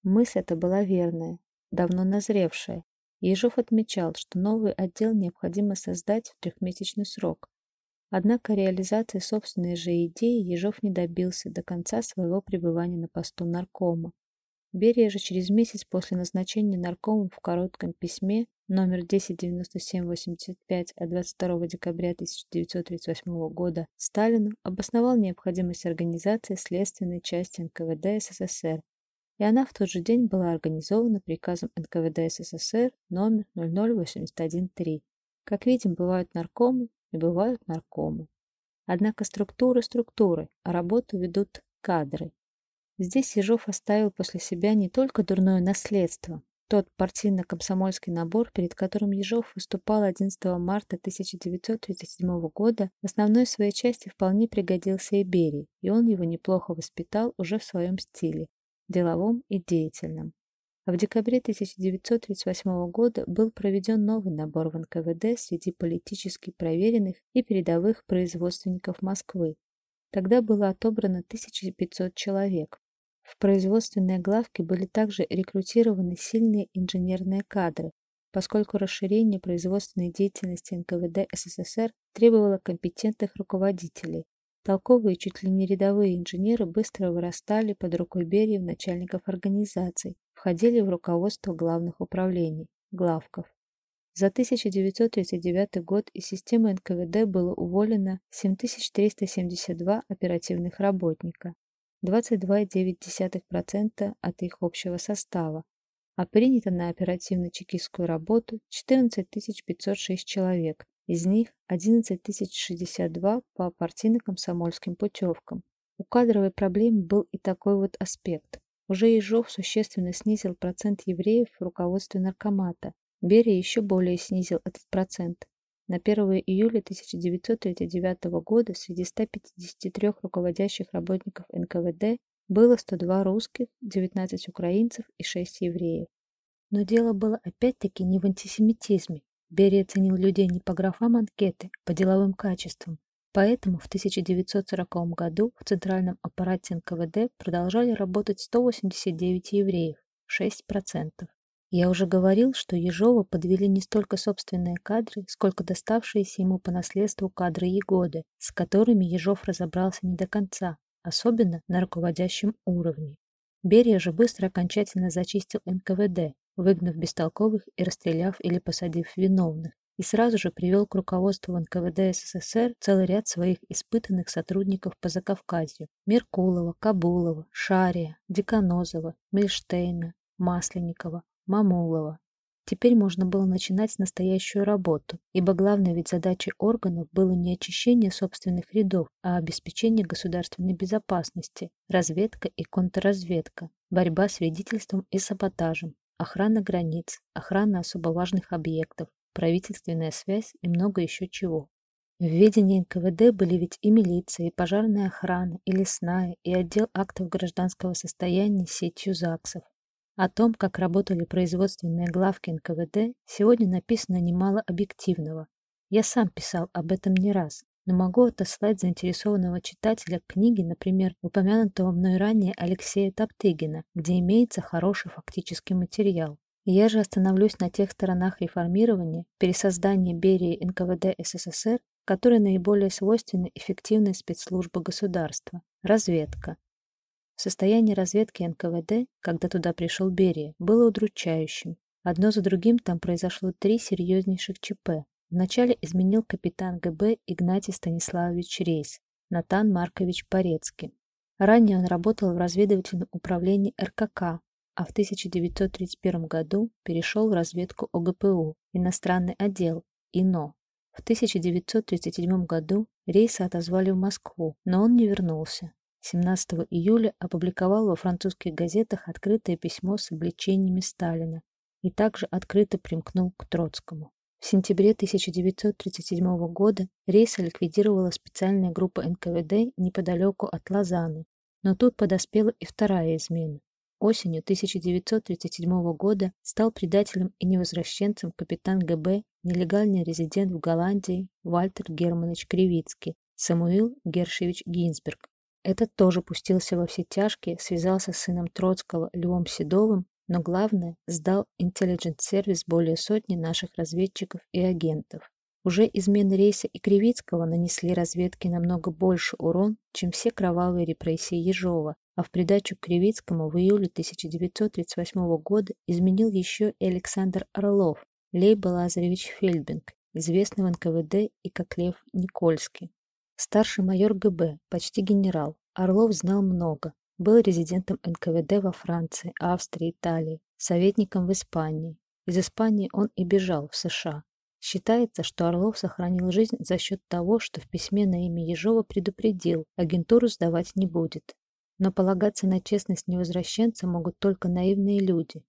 Мысль эта была верная, давно назревшая. Ежов отмечал, что новый отдел необходимо создать в трехмесячный срок, Однако реализации собственной же идеи Ежов не добился до конца своего пребывания на посту наркома. Берия же через месяц после назначения наркома в коротком письме номер 109785 от 22 декабря 1938 года Сталину обосновал необходимость организации следственной части НКВД СССР, и она в тот же день была организована приказом НКВД СССР номер 00813. Как видим, бывают наркомы, и бывают наркомы. Однако структуры структуры, а работу ведут кадры. Здесь Ежов оставил после себя не только дурное наследство, тот партийно-комсомольский набор, перед которым Ежов выступал 11 марта 1937 года, в основной своей части вполне пригодился и Берии, и он его неплохо воспитал уже в своем стиле, деловом и деятельном. А в декабре 1938 года был проведен новый набор в НКВД среди политически проверенных и передовых производственников Москвы. Тогда было отобрано 1500 человек. В производственные главки были также рекрутированы сильные инженерные кадры, поскольку расширение производственной деятельности НКВД СССР требовало компетентных руководителей. Толковые чуть ли не рядовые инженеры быстро вырастали под рукой Берии в начальников организаций, входили в руководство главных управлений, главков. За 1939 год из системы НКВД было уволено 7372 оперативных работника, 22,9% от их общего состава, а принято на оперативно-чекистскую работу 14 506 человек, из них 11 062 по партийно-комсомольским путевкам. У кадровой проблемы был и такой вот аспект. Уже Ежов существенно снизил процент евреев в руководстве наркомата. Берия еще более снизил этот процент. На 1 июля 1939 года среди 153 руководящих работников НКВД было 102 русских, 19 украинцев и 6 евреев. Но дело было опять-таки не в антисемитизме. Берия ценил людей не по графам анкеты, а по деловым качествам. Поэтому в 1940 году в центральном аппарате НКВД продолжали работать 189 евреев, 6%. Я уже говорил, что Ежова подвели не столько собственные кадры, сколько доставшиеся ему по наследству кадры Егоды, с которыми Ежов разобрался не до конца, особенно на руководящем уровне. Берия же быстро окончательно зачистил НКВД, выгнав бестолковых и расстреляв или посадив виновных, и сразу же привел к руководству НКВД СССР целый ряд своих испытанных сотрудников по Закавказью – Меркулова, Кабулова, Шария, Деканозова, Мильштейна, Масленникова, Мамулова. Теперь можно было начинать настоящую работу, ибо главной ведь задачей органов было не очищение собственных рядов, а обеспечение государственной безопасности, разведка и контрразведка, борьба с вредительством и саботажем, охрана границ, охрана особо важных объектов, правительственная связь и много еще чего. В ведении НКВД были ведь и милиция, и пожарная охрана, и лесная, и отдел актов гражданского состояния сетью ЗАГСов. О том, как работали производственные главки НКВД, сегодня написано немало объективного. Я сам писал об этом не раз, но могу отослать заинтересованного читателя к книге, например, упомянутого мной ранее Алексея Топтыгина, где имеется хороший фактический материал. Я же остановлюсь на тех сторонах реформирования, пересоздания Берии НКВД СССР, которые наиболее свойственны эффективной спецслужбы государства – разведка. Состояние разведки НКВД, когда туда пришел Берия, было удручающим. Одно за другим там произошло три серьезнейших ЧП. Вначале изменил капитан ГБ Игнатий Станиславович Рейс, Натан Маркович Порецкий. Ранее он работал в разведывательном управлении РКК, а в 1931 году перешел в разведку ОГПУ, иностранный отдел, ИНО. В 1937 году рейса отозвали в Москву, но он не вернулся. 17 июля опубликовал во французских газетах открытое письмо с обличениями Сталина и также открыто примкнул к Троцкому. В сентябре 1937 года рейса ликвидировала специальная группа НКВД неподалеку от Лозанны, но тут подоспела и вторая измена. Осенью 1937 года стал предателем и невозвращенцем капитан ГБ, нелегальный резидент в Голландии Вальтер Германович Кривицкий, Самуил Гершевич Гинзберг. Этот тоже пустился во все тяжкие, связался с сыном Троцкого Львом Седовым, но главное, сдал интеллигент-сервис более сотни наших разведчиков и агентов. Уже измены рейса и Кривицкого нанесли разведке намного больше урон, чем все кровавые репрессии Ежова, а в придачу к Кривицкому в июле 1938 года изменил еще и Александр Орлов, Лейба Лазаревич Фельдбинг, известный в НКВД и как Лев Никольский. Старший майор ГБ, почти генерал, Орлов знал много. Был резидентом НКВД во Франции, Австрии, Италии, советником в Испании. Из Испании он и бежал в США. Считается, что Орлов сохранил жизнь за счет того, что в письме на имя Ежова предупредил, агентуру сдавать не будет. Но полагаться на честность невозвращенца могут только наивные люди.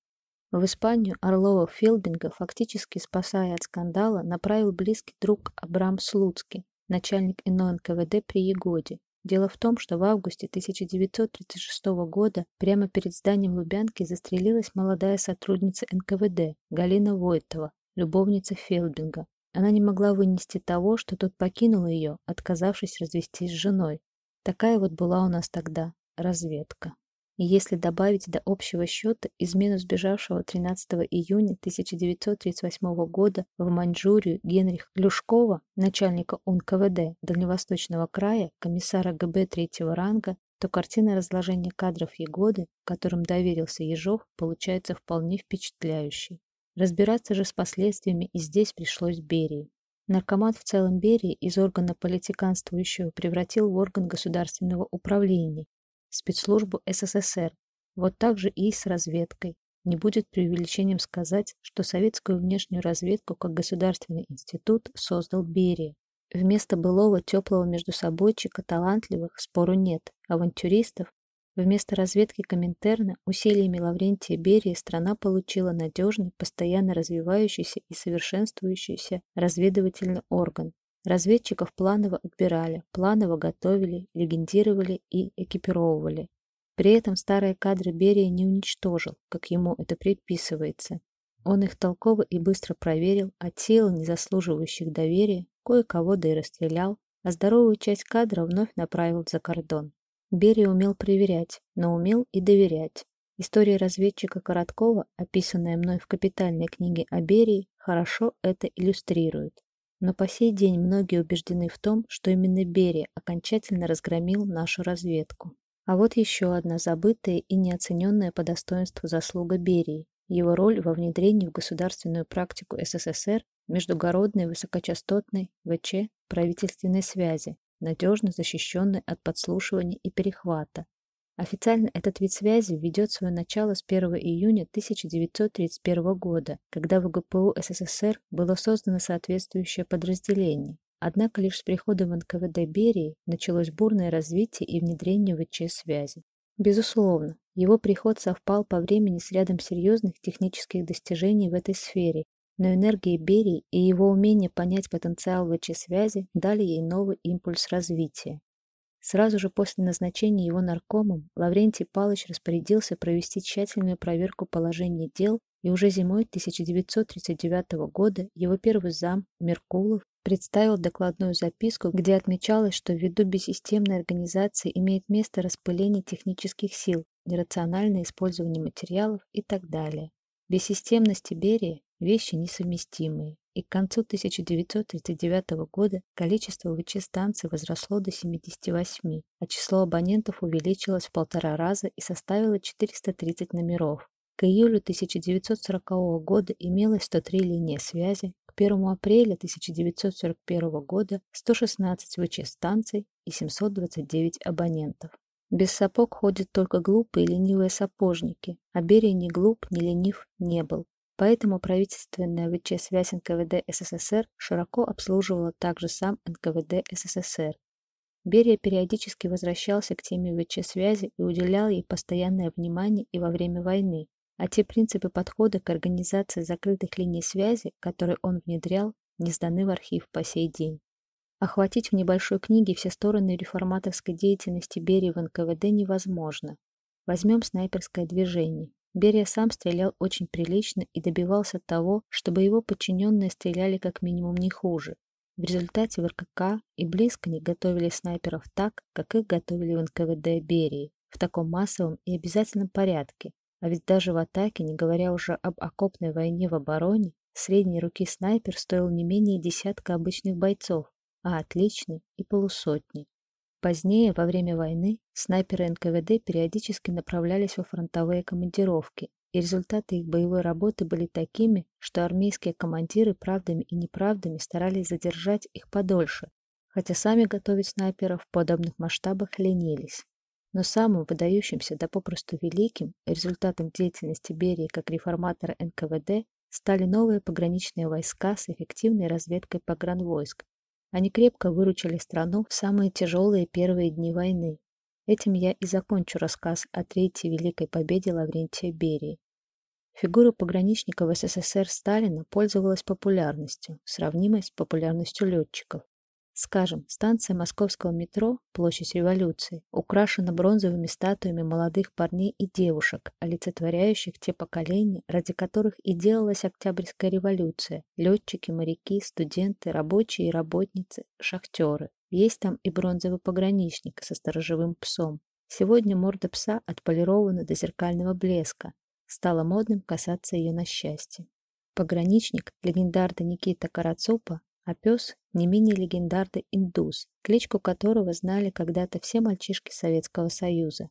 В Испанию Орлова Филбинга, фактически спасая от скандала, направил близкий друг Абрам Слуцкий, начальник НКВД при Егоде. Дело в том, что в августе 1936 года прямо перед зданием Лубянки застрелилась молодая сотрудница НКВД Галина Войтова, любовница Фелбинга. Она не могла вынести того, что тот покинул ее, отказавшись развестись с женой. Такая вот была у нас тогда разведка. Если добавить до общего счета измену сбежавшего 13 июня 1938 года в Маньчжурию Генрих Люшкова, начальника УНКВД Дальневосточного края, комиссара ГБ третьего ранга, то картина разложения кадров Егоды, которым доверился Ежов, получается вполне впечатляющей. Разбираться же с последствиями и здесь пришлось Берии. Наркомат в целом Берии из органа политиканствующего превратил в орган государственного управления спецслужбу СССР. Вот так же и с разведкой. Не будет преувеличением сказать, что советскую внешнюю разведку как государственный институт создал Берия. Вместо былого теплого между собойчика талантливых, спору нет, авантюристов, вместо разведки Коминтерна усилиями Лаврентия Берии страна получила надежный, постоянно развивающийся и совершенствующийся разведывательный орган, Разведчиков планово отбирали, планово готовили, легендировали и экипировывали. При этом старые кадры Берия не уничтожил, как ему это предписывается. Он их толково и быстро проверил, отсеял незаслуживающих доверия, кое-кого да и расстрелял, а здоровую часть кадра вновь направил за кордон. Берия умел проверять, но умел и доверять. История разведчика Короткова, описанная мной в капитальной книге о Берии, хорошо это иллюстрирует. Но по сей день многие убеждены в том, что именно Берия окончательно разгромил нашу разведку. А вот еще одна забытая и неоцененная по достоинству заслуга Берии – его роль во внедрении в государственную практику СССР междугородной высокочастотной ВЧ правительственной связи, надежно защищенной от подслушивания и перехвата. Официально этот вид связи ведет свое начало с 1 июня 1931 года, когда в ГПУ СССР было создано соответствующее подразделение. Однако лишь с приходом НКВД Берии началось бурное развитие и внедрение ВЧ-связи. Безусловно, его приход совпал по времени с рядом серьезных технических достижений в этой сфере, но энергия Берии и его умение понять потенциал ВЧ-связи дали ей новый импульс развития. Сразу же после назначения его наркомом Лаврентий Палыч распорядился провести тщательную проверку положения дел, и уже зимой 1939 года его первый зам Меркулов представил докладную записку, где отмечалось, что ввиду бессистемной организации имеет место распыление технических сил, нерациональное использование материалов и так далее. Бессистемность и Берия – вещи несовместимые и к концу 1939 года количество ВЧ-станций возросло до 78, а число абонентов увеличилось в полтора раза и составило 430 номеров. К июлю 1940 года имелось 103 линии связи, к 1 апреля 1941 года 116 ВЧ-станций и 729 абонентов. Без сапог ходят только глупые и ленивые сапожники, а Берия ни глуп, ни ленив не был. Поэтому правительственная ВЧ-связь НКВД СССР широко обслуживала также сам НКВД СССР. Берия периодически возвращался к теме ВЧ-связи и уделял ей постоянное внимание и во время войны, а те принципы подхода к организации закрытых линий связи, которые он внедрял, не сданы в архив по сей день. Охватить в небольшой книге все стороны реформаторской деятельности Берии в НКВД невозможно. Возьмем снайперское движение. Берия сам стрелял очень прилично и добивался того, чтобы его подчиненные стреляли как минимум не хуже. В результате в РКК и близко не готовили снайперов так, как их готовили в НКВД Берии, в таком массовом и обязательном порядке. А ведь даже в атаке, не говоря уже об окопной войне в обороне, средней руки снайпер стоил не менее десятка обычных бойцов, а отличный и полусотни. Позднее, во время войны, снайперы НКВД периодически направлялись во фронтовые командировки, и результаты их боевой работы были такими, что армейские командиры правдами и неправдами старались задержать их подольше, хотя сами готовить снайперов в подобных масштабах ленились. Но самым выдающимся да попросту великим результатом деятельности Берии как реформатора НКВД стали новые пограничные войска с эффективной разведкой погранвойск, они крепко выручили страну в самые тяжелые первые дни войны. Этим я и закончу рассказ о Третьей Великой Победе Лаврентия Берии. Фигура пограничника в СССР Сталина пользовалась популярностью, сравнимой с популярностью летчиков. Скажем, станция московского метро «Площадь революции» украшена бронзовыми статуями молодых парней и девушек, олицетворяющих те поколения, ради которых и делалась Октябрьская революция – летчики, моряки, студенты, рабочие и работницы, шахтеры. Есть там и бронзовый пограничник со сторожевым псом. Сегодня морда пса отполирована до зеркального блеска. Стало модным касаться ее на счастье. Пограничник, легендарный Никита Карацупа, а пес не менее легендарный индус, кличку которого знали когда-то все мальчишки Советского Союза.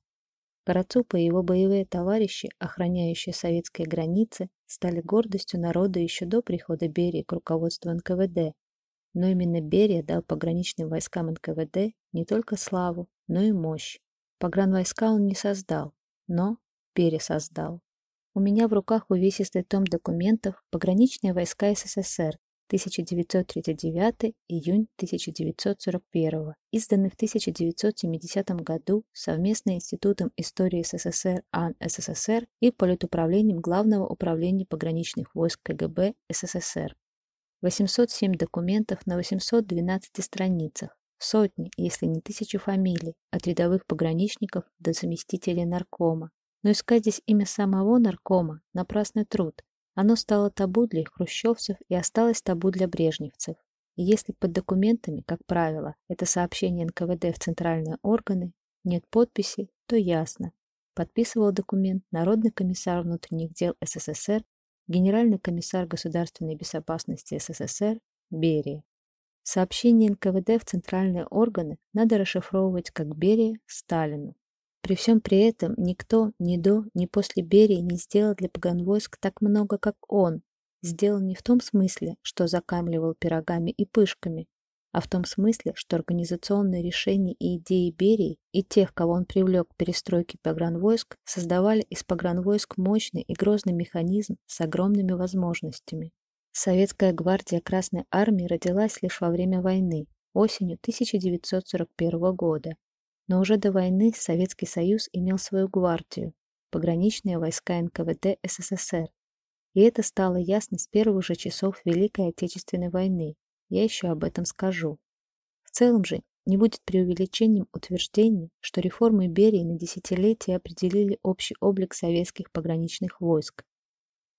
Карацуп и его боевые товарищи, охраняющие советские границы, стали гордостью народа еще до прихода Берии к руководству НКВД. Но именно Берия дал пограничным войскам НКВД не только славу, но и мощь. Погранвойска он не создал, но пересоздал. У меня в руках увесистый том документов «Пограничные войска СССР», 1939, июнь 1941, изданный в 1970 году совместно Институтом истории СССР АН СССР и Политуправлением Главного управления пограничных войск КГБ СССР. 807 документов на 812 страницах, сотни, если не тысячи фамилий, от рядовых пограничников до заместителей наркома. Но искать здесь имя самого наркома – напрасный труд. Оно стало табу для хрущевцев и осталось табу для брежневцев. И если под документами, как правило, это сообщение НКВД в центральные органы, нет подписи, то ясно. Подписывал документ Народный комиссар внутренних дел СССР, Генеральный комиссар государственной безопасности СССР Берия. Сообщение НКВД в центральные органы надо расшифровывать как Берия Сталину. При всем при этом никто ни до, ни после Берии не сделал для погранвойск так много, как он. Сделал не в том смысле, что закамливал пирогами и пышками, а в том смысле, что организационные решения и идеи Берии и тех, кого он привлек к перестройке погранвойск, создавали из погранвойск мощный и грозный механизм с огромными возможностями. Советская гвардия Красной Армии родилась лишь во время войны, осенью 1941 года. Но уже до войны Советский Союз имел свою гвардию, пограничные войска НКВД СССР. И это стало ясно с первых же часов Великой Отечественной войны, я еще об этом скажу. В целом же не будет преувеличением утверждения, что реформы Берии на десятилетия определили общий облик советских пограничных войск.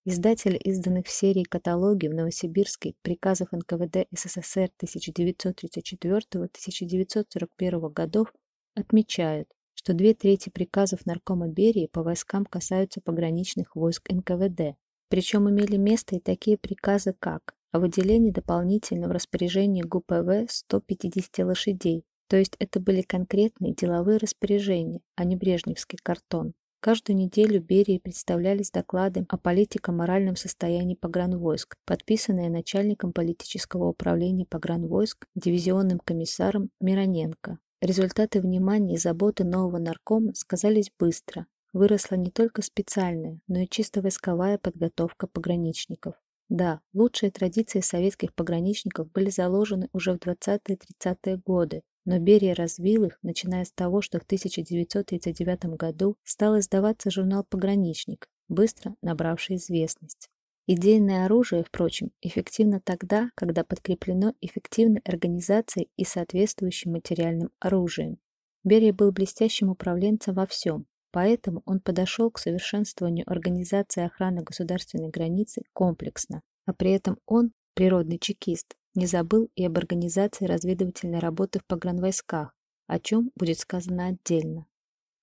Издатель изданных в серии каталоги в Новосибирске приказов НКВД СССР 1934-1941 годов отмечают, что две трети приказов Наркома Берии по войскам касаются пограничных войск НКВД. Причем имели место и такие приказы, как о выделении дополнительного распоряжения ГУПВ 150 лошадей, то есть это были конкретные деловые распоряжения, а не брежневский картон. Каждую неделю Берии представлялись доклады о политико-моральном состоянии погранвойск, подписанные начальником политического управления погранвойск, дивизионным комиссаром Мироненко. Результаты внимания и заботы нового наркома сказались быстро. Выросла не только специальная, но и чисто войсковая подготовка пограничников. Да, лучшие традиции советских пограничников были заложены уже в 20-30-е годы, но Берия развил их, начиная с того, что в 1939 году стал издаваться журнал «Пограничник», быстро набравший известность. Идейное оружие, впрочем, эффективно тогда, когда подкреплено эффективной организацией и соответствующим материальным оружием. Берия был блестящим управленцем во всем, Поэтому он подошел к совершенствованию организации охраны государственной границы комплексно, а при этом он, природный чекист, не забыл и об организации разведывательной работы в погранвойсках, о чем будет сказано отдельно.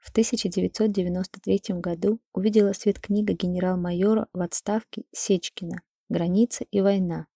В 1993 году увидела свет книга генерал-майора в отставке Сечкина «Граница и война».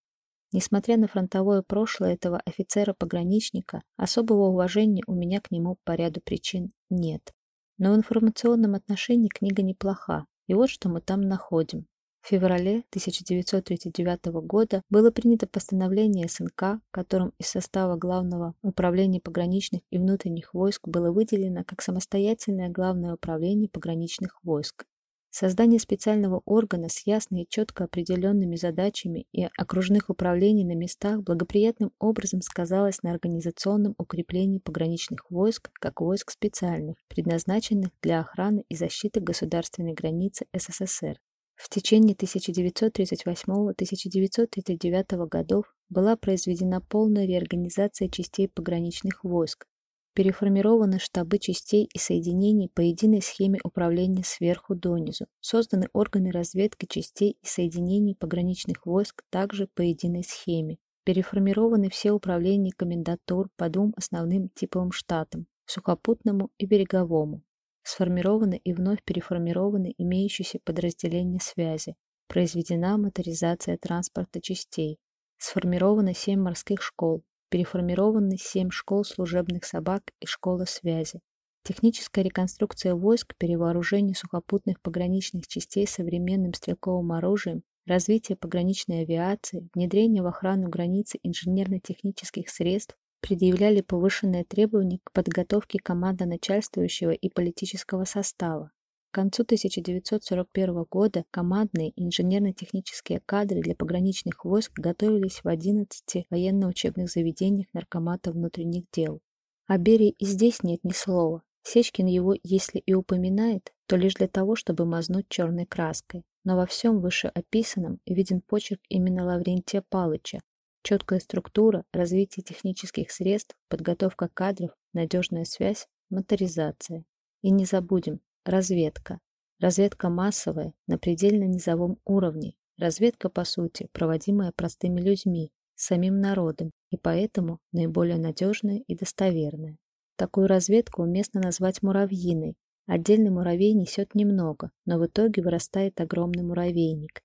Несмотря на фронтовое прошлое этого офицера-пограничника, особого уважения у меня к нему по ряду причин нет. Но в информационном отношении книга неплоха, и вот что мы там находим. В феврале 1939 года было принято постановление СНК, которым из состава Главного управления пограничных и внутренних войск было выделено как самостоятельное Главное управление пограничных войск. Создание специального органа с ясно и четко определенными задачами и окружных управлений на местах благоприятным образом сказалось на организационном укреплении пограничных войск как войск специальных, предназначенных для охраны и защиты государственной границы СССР. В течение 1938-1939 годов была произведена полная реорганизация частей пограничных войск, Переформированы штабы частей и соединений по единой схеме управления сверху донизу. Созданы органы разведки частей и соединений пограничных войск также по единой схеме. Переформированы все управления комендатур по двум основным типовым штатам – сухопутному и береговому. Сформированы и вновь переформированы имеющиеся подразделения связи. Произведена моторизация транспорта частей. Сформировано семь морских школ, переформированы семь школ служебных собак и школа связи. Техническая реконструкция войск, перевооружение сухопутных пограничных частей современным стрелковым оружием, развитие пограничной авиации, внедрение в охрану границы инженерно-технических средств предъявляли повышенные требования к подготовке команды начальствующего и политического состава. К концу 1941 года командные инженерно-технические кадры для пограничных войск готовились в 11 военно-учебных заведениях Наркомата внутренних дел. О Берии и здесь нет ни слова. Сечкин его, если и упоминает, то лишь для того, чтобы мазнуть черной краской. Но во всем вышеописанном виден почерк именно Лаврентия Палыча. Четкая структура, развитие технических средств, подготовка кадров, надежная связь, моторизация. И не забудем, Разведка. Разведка массовая, на предельно низовом уровне. Разведка, по сути, проводимая простыми людьми, самим народом, и поэтому наиболее надежная и достоверная. Такую разведку уместно назвать муравьиной. Отдельный муравей несет немного, но в итоге вырастает огромный муравейник.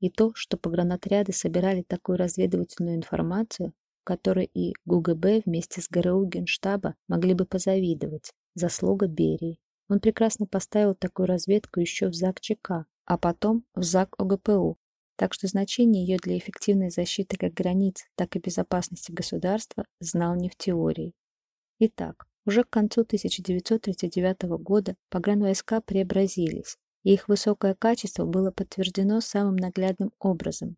И то, что погранотряды собирали такую разведывательную информацию, которой и ГУГБ вместе с ГРУ Генштаба могли бы позавидовать, заслуга Берии. Он прекрасно поставил такую разведку еще в ЗАГ ЧК, а потом в ЗАГ ОГПУ. так что значение ее для эффективной защиты как границ, так и безопасности государства знал не в теории. Итак, уже к концу 1939 года погранвойска преобразились, и их высокое качество было подтверждено самым наглядным образом.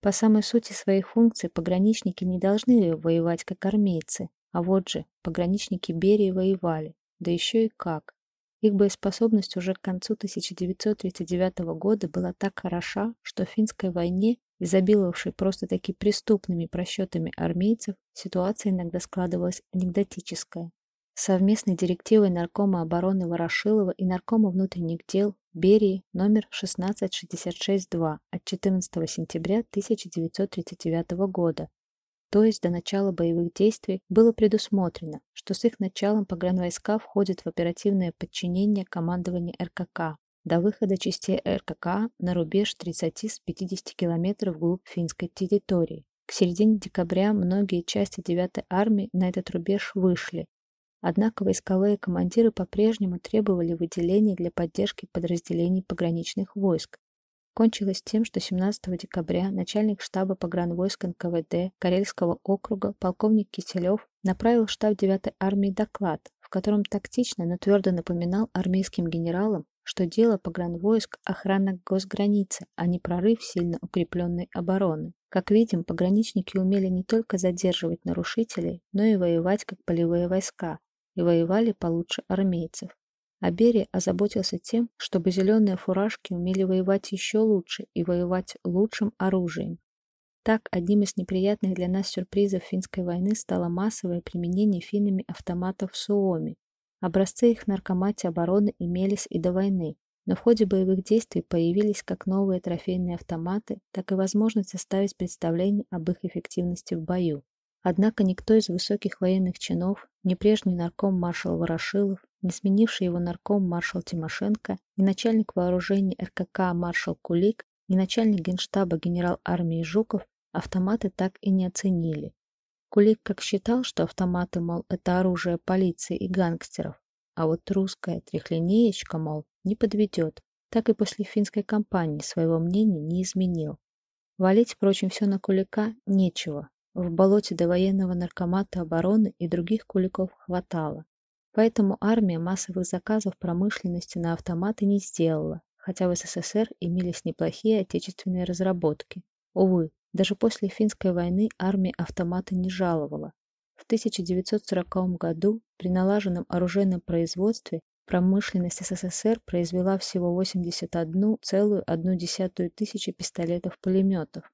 По самой сути своих функций пограничники не должны воевать как армейцы, а вот же, пограничники Берии воевали, да еще и как. Их боеспособность уже к концу 1939 года была так хороша, что в финской войне, изобиловавшей просто-таки преступными просчетами армейцев, ситуация иногда складывалась анекдотическая. Совместной директивой Наркома обороны Ворошилова и Наркома внутренних дел Берии номер 1666-2 от 14 сентября 1939 года то есть до начала боевых действий, было предусмотрено, что с их началом погранвойска входят в оперативное подчинение командования РКК до выхода частей РКК на рубеж 30 с 50 километров вглубь финской территории. К середине декабря многие части 9-й армии на этот рубеж вышли. Однако войсковые командиры по-прежнему требовали выделений для поддержки подразделений пограничных войск, кончилось тем, что 17 декабря начальник штаба погранвойск НКВД Карельского округа полковник Киселев направил штаб 9-й армии доклад, в котором тактично, но твердо напоминал армейским генералам, что дело погранвойск – охрана госграницы, а не прорыв сильно укрепленной обороны. Как видим, пограничники умели не только задерживать нарушителей, но и воевать как полевые войска, и воевали получше армейцев. А Берия озаботился тем, чтобы зеленые фуражки умели воевать еще лучше и воевать лучшим оружием. Так, одним из неприятных для нас сюрпризов финской войны стало массовое применение финнами автоматов Суоми. Образцы их в наркомате обороны имелись и до войны, но в ходе боевых действий появились как новые трофейные автоматы, так и возможность составить представление об их эффективности в бою. Однако никто из высоких военных чинов, ни прежний нарком маршал Ворошилов, не сменивший его нарком маршал Тимошенко, ни начальник вооружений РКК маршал Кулик, ни начальник генштаба генерал армии Жуков автоматы так и не оценили. Кулик как считал, что автоматы, мол, это оружие полиции и гангстеров, а вот русская трехлинеечка, мол, не подведет, так и после финской кампании своего мнения не изменил. Валить, впрочем, все на Кулика нечего. В болоте до военного наркомата обороны и других куликов хватало. Поэтому армия массовых заказов промышленности на автоматы не сделала, хотя в СССР имелись неплохие отечественные разработки. Увы, даже после финской войны армия автоматы не жаловала. В 1940 году при налаженном оружейном производстве промышленность СССР произвела всего 81,1 тысячи пистолетов-пулеметов.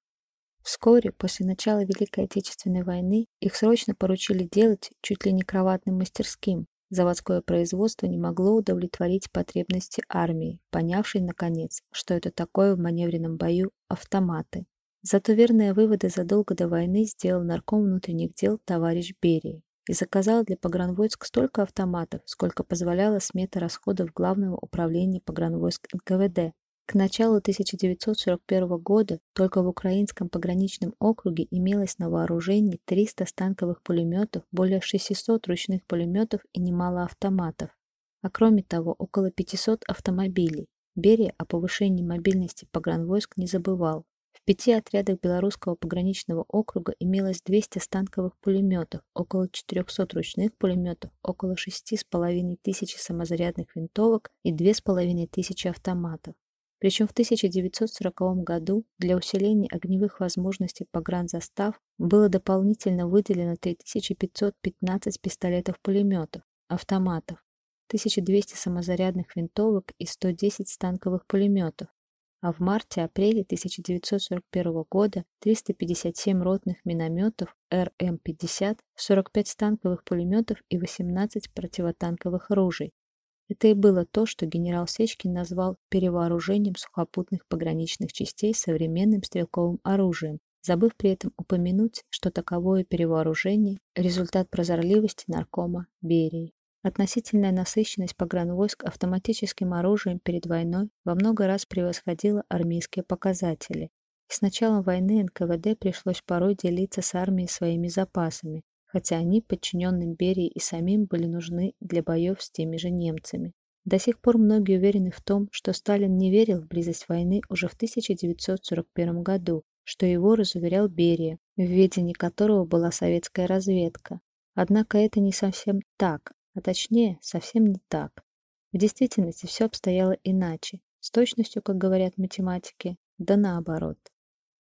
Вскоре после начала Великой Отечественной войны их срочно поручили делать чуть ли не кроватным мастерским, Заводское производство не могло удовлетворить потребности армии, понявшей, наконец, что это такое в маневренном бою автоматы. Зато верные выводы задолго до войны сделал нарком внутренних дел товарищ Берии и заказал для погранвойск столько автоматов, сколько позволяла смета расходов Главного управления погранвойск НКВД, к началу 1941 года только в Украинском пограничном округе имелось на вооружении 300 станковых пулеметов, более 600 ручных пулеметов и немало автоматов. А кроме того, около 500 автомобилей. Берия о повышении мобильности погранвойск не забывал. В пяти отрядах Белорусского пограничного округа имелось 200 станковых пулеметов, около 400 ручных пулеметов, около 6,5 тысяч самозарядных винтовок и 2,5 тысячи автоматов. Причем в 1940 году для усиления огневых возможностей погранзастав было дополнительно выделено 3515 пистолетов-пулеметов, автоматов, 1200 самозарядных винтовок и 110 станковых пулеметов, а в марте-апреле 1941 года 357 ротных минометов РМ-50, 45 станковых пулеметов и 18 противотанковых ружей, это и было то, что генерал Сечкин назвал перевооружением сухопутных пограничных частей современным стрелковым оружием, забыв при этом упомянуть, что таковое перевооружение – результат прозорливости наркома Берии. Относительная насыщенность погранвойск автоматическим оружием перед войной во много раз превосходила армейские показатели. И с началом войны НКВД пришлось порой делиться с армией своими запасами, хотя они, подчиненным Берии и самим, были нужны для боев с теми же немцами. До сих пор многие уверены в том, что Сталин не верил в близость войны уже в 1941 году, что его разуверял Берия, в ведении которого была советская разведка. Однако это не совсем так, а точнее, совсем не так. В действительности все обстояло иначе, с точностью, как говорят математики, да наоборот.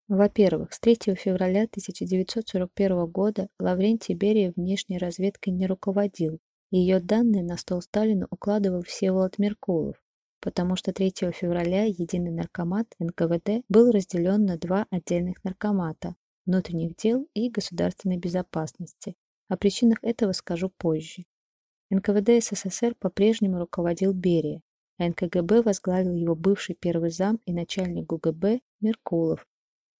Во-первых, с 3 февраля 1941 года Лаврентий Берия внешней разведкой не руководил, ее данные на стол Сталину укладывал Всеволод Меркулов, потому что 3 февраля единый наркомат НКВД был разделен на два отдельных наркомата – внутренних дел и государственной безопасности. О причинах этого скажу позже. НКВД СССР по-прежнему руководил Берия, а НКГБ возглавил его бывший первый зам и начальник ГУГБ Меркулов.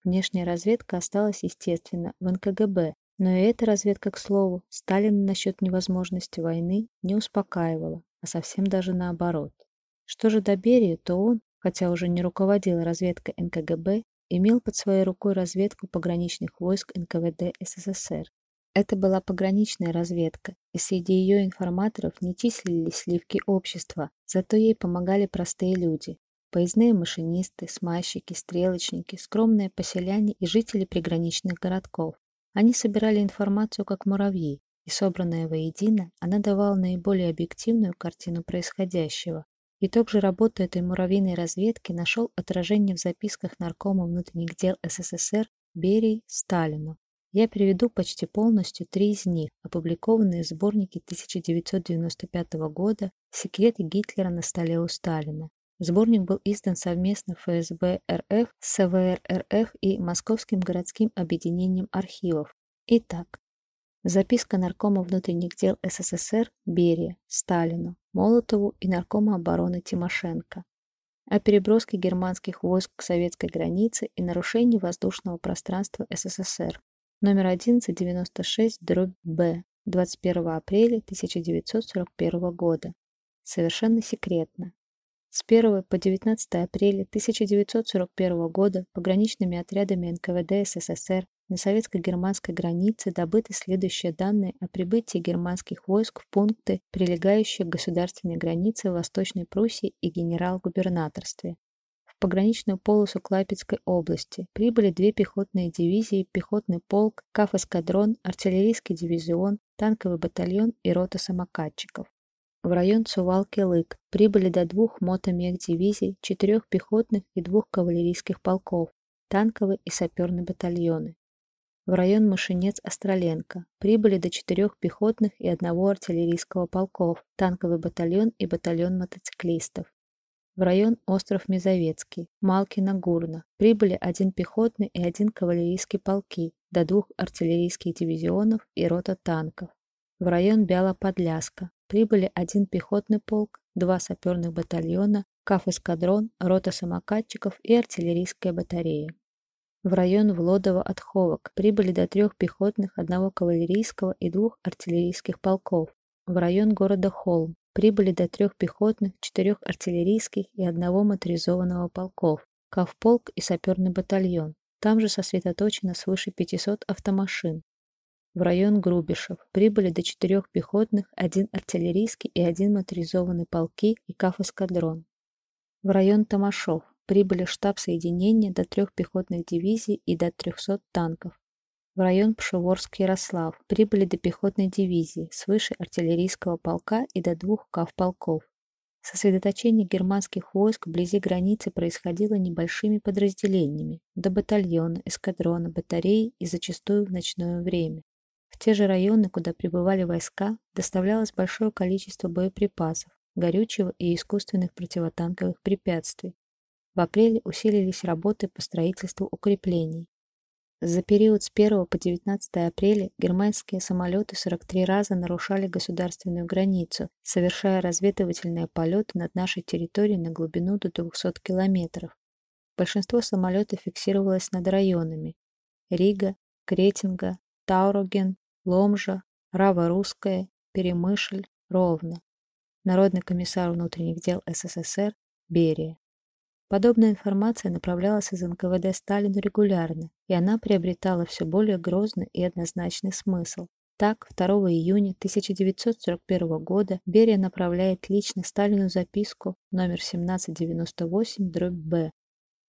Внешняя разведка осталась, естественно, в НКГБ, но и эта разведка, к слову, Сталина насчет невозможности войны не успокаивала, а совсем даже наоборот. Что же до Берии, то он, хотя уже не руководил разведкой НКГБ, имел под своей рукой разведку пограничных войск НКВД СССР. Это была пограничная разведка, и среди ее информаторов не числились сливки общества, зато ей помогали простые люди. Поездные машинисты, смайщики, стрелочники, скромные поселяне и жители приграничных городков. Они собирали информацию как муравьи, и собранная воедино, она давала наиболее объективную картину происходящего. Итог же работы этой муравьиной разведки нашел отражение в записках наркома внутренних дел СССР Берии Сталину. Я приведу почти полностью три из них, опубликованные в сборнике 1995 года «Секреты Гитлера на столе у Сталина». Сборник был издан совместно ФСБ РФ, СВР РФ и Московским городским объединением архивов. Итак, записка наркома внутренних дел СССР Берия, Сталину, Молотову и наркома обороны Тимошенко о переброске германских войск к советской границе и нарушении воздушного пространства СССР. Номер 1196, дробь Б, 21 апреля 1941 года. Совершенно секретно. С 1 по 19 апреля 1941 года пограничными отрядами НКВД СССР на советско-германской границе добыты следующие данные о прибытии германских войск в пункты, прилегающие к государственной границе Восточной Пруссии и генерал-губернаторстве. В пограничную полосу Клайпецкой области прибыли две пехотные дивизии, пехотный полк, КАФ-эскадрон, артиллерийский дивизион, танковый батальон и рота самокатчиков. В район Сувалки-Лык прибыли до двух мотомех-дивизий, четырех пехотных и двух кавалерийских полков, танковые и саперные батальоны. В район Машинец-Остроленко прибыли до четырех пехотных и одного артиллерийского полков, танковый батальон и батальон мотоциклистов. В район Остров Мезовецкий, Малкино-Гурно прибыли один пехотный и один кавалерийский полки, до двух артиллерийских дивизионов и рота танков. В район Бяло-Подляска прибыли один пехотный полк, два саперных батальона, КАФ-эскадрон, рота самокатчиков и артиллерийская батарея. В район Влодово-Отховок прибыли до трех пехотных, одного кавалерийского и двух артиллерийских полков. В район города Холм прибыли до трех пехотных, четырех артиллерийских и одного моторизованного полков, КАВ-полк и саперный батальон. Там же сосредоточено свыше 500 автомашин, в район Грубишев прибыли до четырех пехотных, один артиллерийский и один моторизованный полки и КАФ-эскадрон. В район Тамашов прибыли штаб соединения до трех пехотных дивизий и до 300 танков. В район Пшеворск-Ярослав прибыли до пехотной дивизии, свыше артиллерийского полка и до двух КАВ-полков. Сосредоточение германских войск вблизи границы происходило небольшими подразделениями, до батальона, эскадрона, батареи и зачастую в ночное время. В те же районы, куда прибывали войска, доставлялось большое количество боеприпасов, горючего и искусственных противотанковых препятствий. В апреле усилились работы по строительству укреплений. За период с 1 по 19 апреля германские самолеты 43 раза нарушали государственную границу, совершая разведывательные полеты над нашей территорией на глубину до 200 километров. Большинство самолетов фиксировалось над районами Рига, Кретинга, Тауруген, Ломжа, Рава Русская, Перемышль, Ровно. Народный комиссар внутренних дел СССР Берия. Подобная информация направлялась из НКВД Сталину регулярно, и она приобретала все более грозный и однозначный смысл. Так, 2 июня 1941 года Берия направляет лично Сталину записку номер 1798-Б.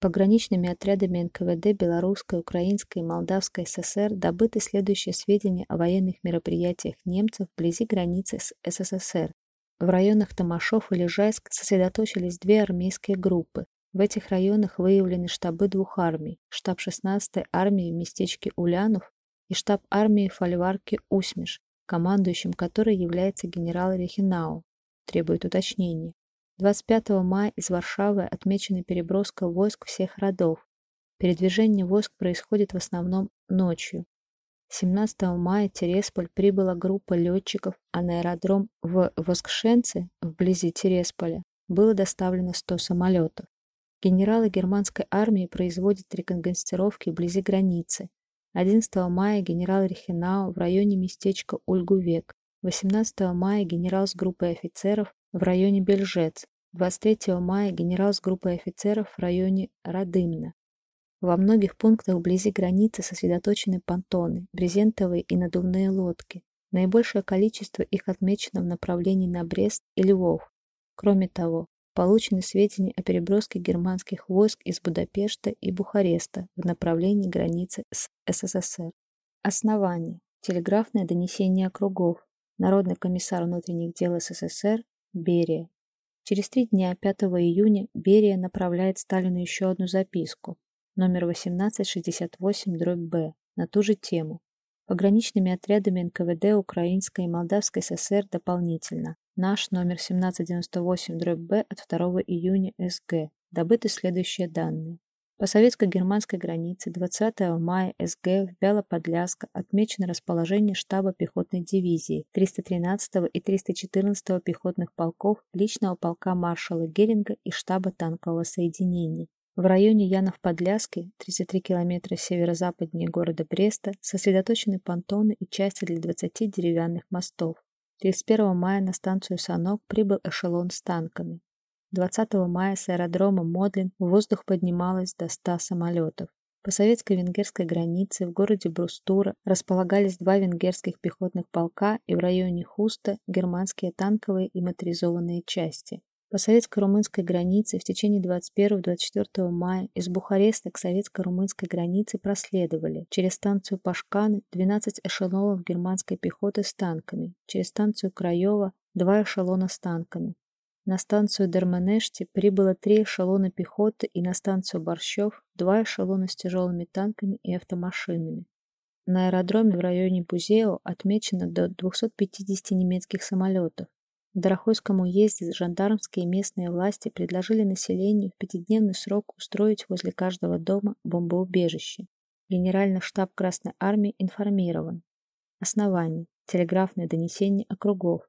Пограничными отрядами НКВД Белорусской, Украинской и Молдавской ССР добыты следующие сведения о военных мероприятиях немцев вблизи границы с СССР. В районах Томашов и Лежайск сосредоточились две армейские группы. В этих районах выявлены штабы двух армий – штаб 16-й армии в местечке Улянов и штаб армии фольварки Усмиш, командующим которой является генерал Рехинау, требует уточнения. 25 мая из Варшавы отмечена переброска войск всех родов. Передвижение войск происходит в основном ночью. 17 мая Тересполь прибыла группа летчиков, а на аэродром в Воскшенце, вблизи Тересполя, было доставлено 100 самолетов. Генералы германской армии производят рекогностировки вблизи границы, 11 мая генерал Рихенау в районе местечка Ульгувек, 18 мая генерал с группой офицеров в районе Бельжец, 23 мая генерал с группой офицеров в районе Радымна. Во многих пунктах вблизи границы сосредоточены понтоны, брезентовые и надувные лодки. Наибольшее количество их отмечено в направлении на Брест и Львов. Кроме того, Получены сведения о переброске германских войск из Будапешта и Бухареста в направлении границы с СССР. Основание. Телеграфное донесение округов. Народный комиссар внутренних дел СССР Берия. Через три дня, 5 июня, Берия направляет Сталину еще одну записку, номер 1868-Б, на ту же тему. Пограничными отрядами НКВД Украинской и Молдавской ССР дополнительно Наш номер 1798-Б от 2 июня СГ. Добыты следующие данные. По советско-германской границе 20 мая СГ в Бяло-Подляска отмечено расположение штаба пехотной дивизии 313 и 314 пехотных полков личного полка маршала Геринга и штаба танкового соединения. В районе Янов-Подляски, 33 километра северо-западнее города Бреста, сосредоточены понтоны и части для 20 деревянных мостов. 31 мая на станцию Санок прибыл эшелон с танками. 20 мая с аэродрома Модлин в воздух поднималось до 100 самолетов. По советско-венгерской границе в городе Брустура располагались два венгерских пехотных полка и в районе Хуста германские танковые и моторизованные части. По советско-румынской границе в течение 21-24 мая из Бухареста к советско-румынской границе проследовали через станцию Пашканы 12 эшелонов германской пехоты с танками, через станцию Краева два эшелона с танками. На станцию Дерменешти прибыло три эшелона пехоты и на станцию Борщев два эшелона с тяжелыми танками и автомашинами. На аэродроме в районе Бузео отмечено до 250 немецких самолетов. В Дорохойском уезде жандармские и местные власти предложили населению в пятидневный срок устроить возле каждого дома бомбоубежище. Генеральный штаб Красной Армии информирован. Основание. Телеграфное донесение округов.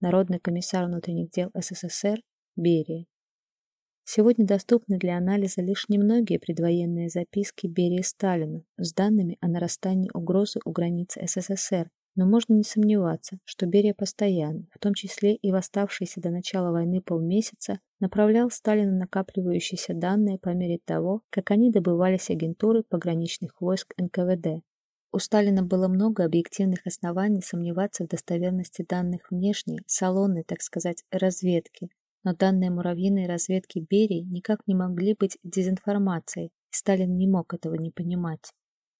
Народный комиссар внутренних дел СССР Берия. Сегодня доступны для анализа лишь немногие предвоенные записки Берии Сталина с данными о нарастании угрозы у границы СССР но можно не сомневаться, что Берия постоянно, в том числе и в оставшиеся до начала войны полмесяца, направлял Сталину накапливающиеся данные по мере того, как они добывались агентурой пограничных войск НКВД. У Сталина было много объективных оснований сомневаться в достоверности данных внешней, салонной, так сказать, разведки, но данные муравьиной разведки Берии никак не могли быть дезинформацией, и Сталин не мог этого не понимать.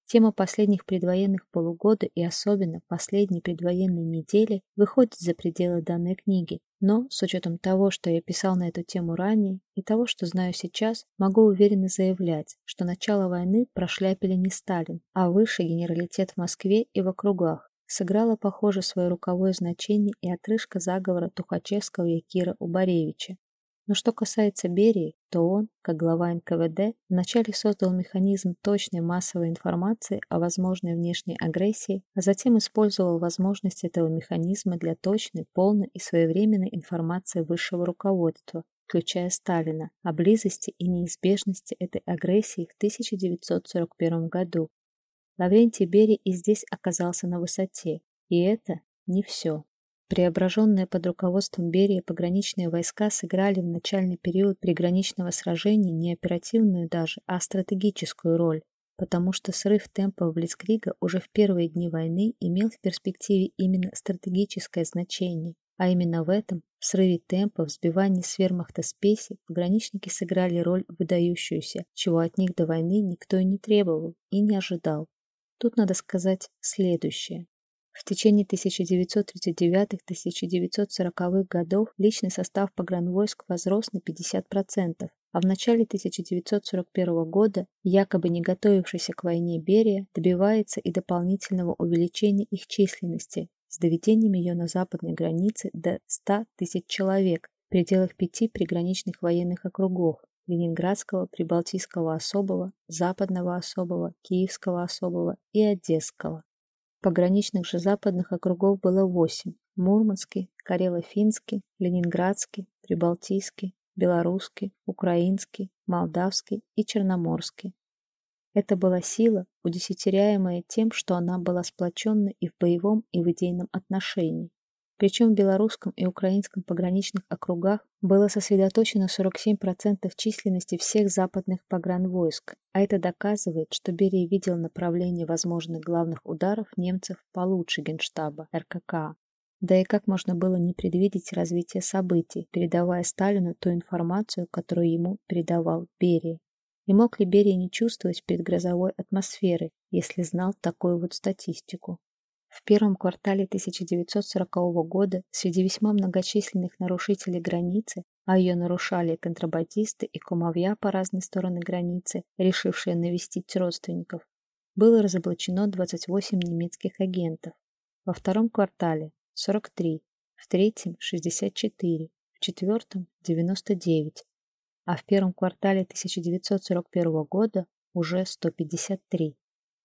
Тема последних предвоенных полугода и особенно последней предвоенной недели выходит за пределы данной книги, но, с учетом того, что я писал на эту тему ранее, и того, что знаю сейчас, могу уверенно заявлять, что начало войны прошляпили не Сталин, а высший генералитет в Москве и в округах. Сыграла, похоже, свое руковое значение и отрыжка заговора Тухачевского и Кира Убаревича, но что касается Берии, то он, как глава НКВД, вначале создал механизм точной массовой информации о возможной внешней агрессии, а затем использовал возможность этого механизма для точной, полной и своевременной информации высшего руководства, включая Сталина, о близости и неизбежности этой агрессии в 1941 году. Лаврентий Берия и здесь оказался на высоте, и это не все. Преображенные под руководством Берии пограничные войска сыграли в начальный период приграничного сражения не оперативную даже, а стратегическую роль. потому что срыв темпа Блицкрига уже в первые дни войны имел в перспективе именно стратегическое значение, а именно в этом, в срыве темпа, в сбивании с вермахта спеси, пограничники сыграли роль выдающуюся, чего от них до войны никто и не требовал, и не ожидал. Тут надо сказать следующее. В течение 1939-1940-х годов личный состав погранвойск возрос на 50%, а в начале 1941 года якобы не готовившийся к войне Берия добивается и дополнительного увеличения их численности с доведением ее на западной границе до 100 тысяч человек в пределах пяти приграничных военных округов Ленинградского, Прибалтийского особого, Западного особого, Киевского особого и Одесского. Пограничных же западных округов было восемь – Мурманский, Карело-Финский, Ленинградский, Прибалтийский, Белорусский, Украинский, Молдавский и Черноморский. Это была сила, удесятеряемая тем, что она была сплоченна и в боевом, и в идейном отношении. Причем в белорусском и украинском пограничных округах было сосредоточено 47% численности всех западных погранвойск, а это доказывает, что Берия видел направление возможных главных ударов немцев получше Генштаба РКК. Да и как можно было не предвидеть развитие событий, передавая Сталину ту информацию, которую ему передавал Берия. И мог ли Берия не чувствовать предгрозовой атмосферы, если знал такую вот статистику? В первом квартале 1940 года среди весьма многочисленных нарушителей границы, а ее нарушали контрабандисты и кумовья по разные стороны границы, решившие навестить родственников, было разоблачено 28 немецких агентов. Во втором квартале – 43, в третьем – 64, в четвертом – 99, а в первом квартале 1941 года уже 153.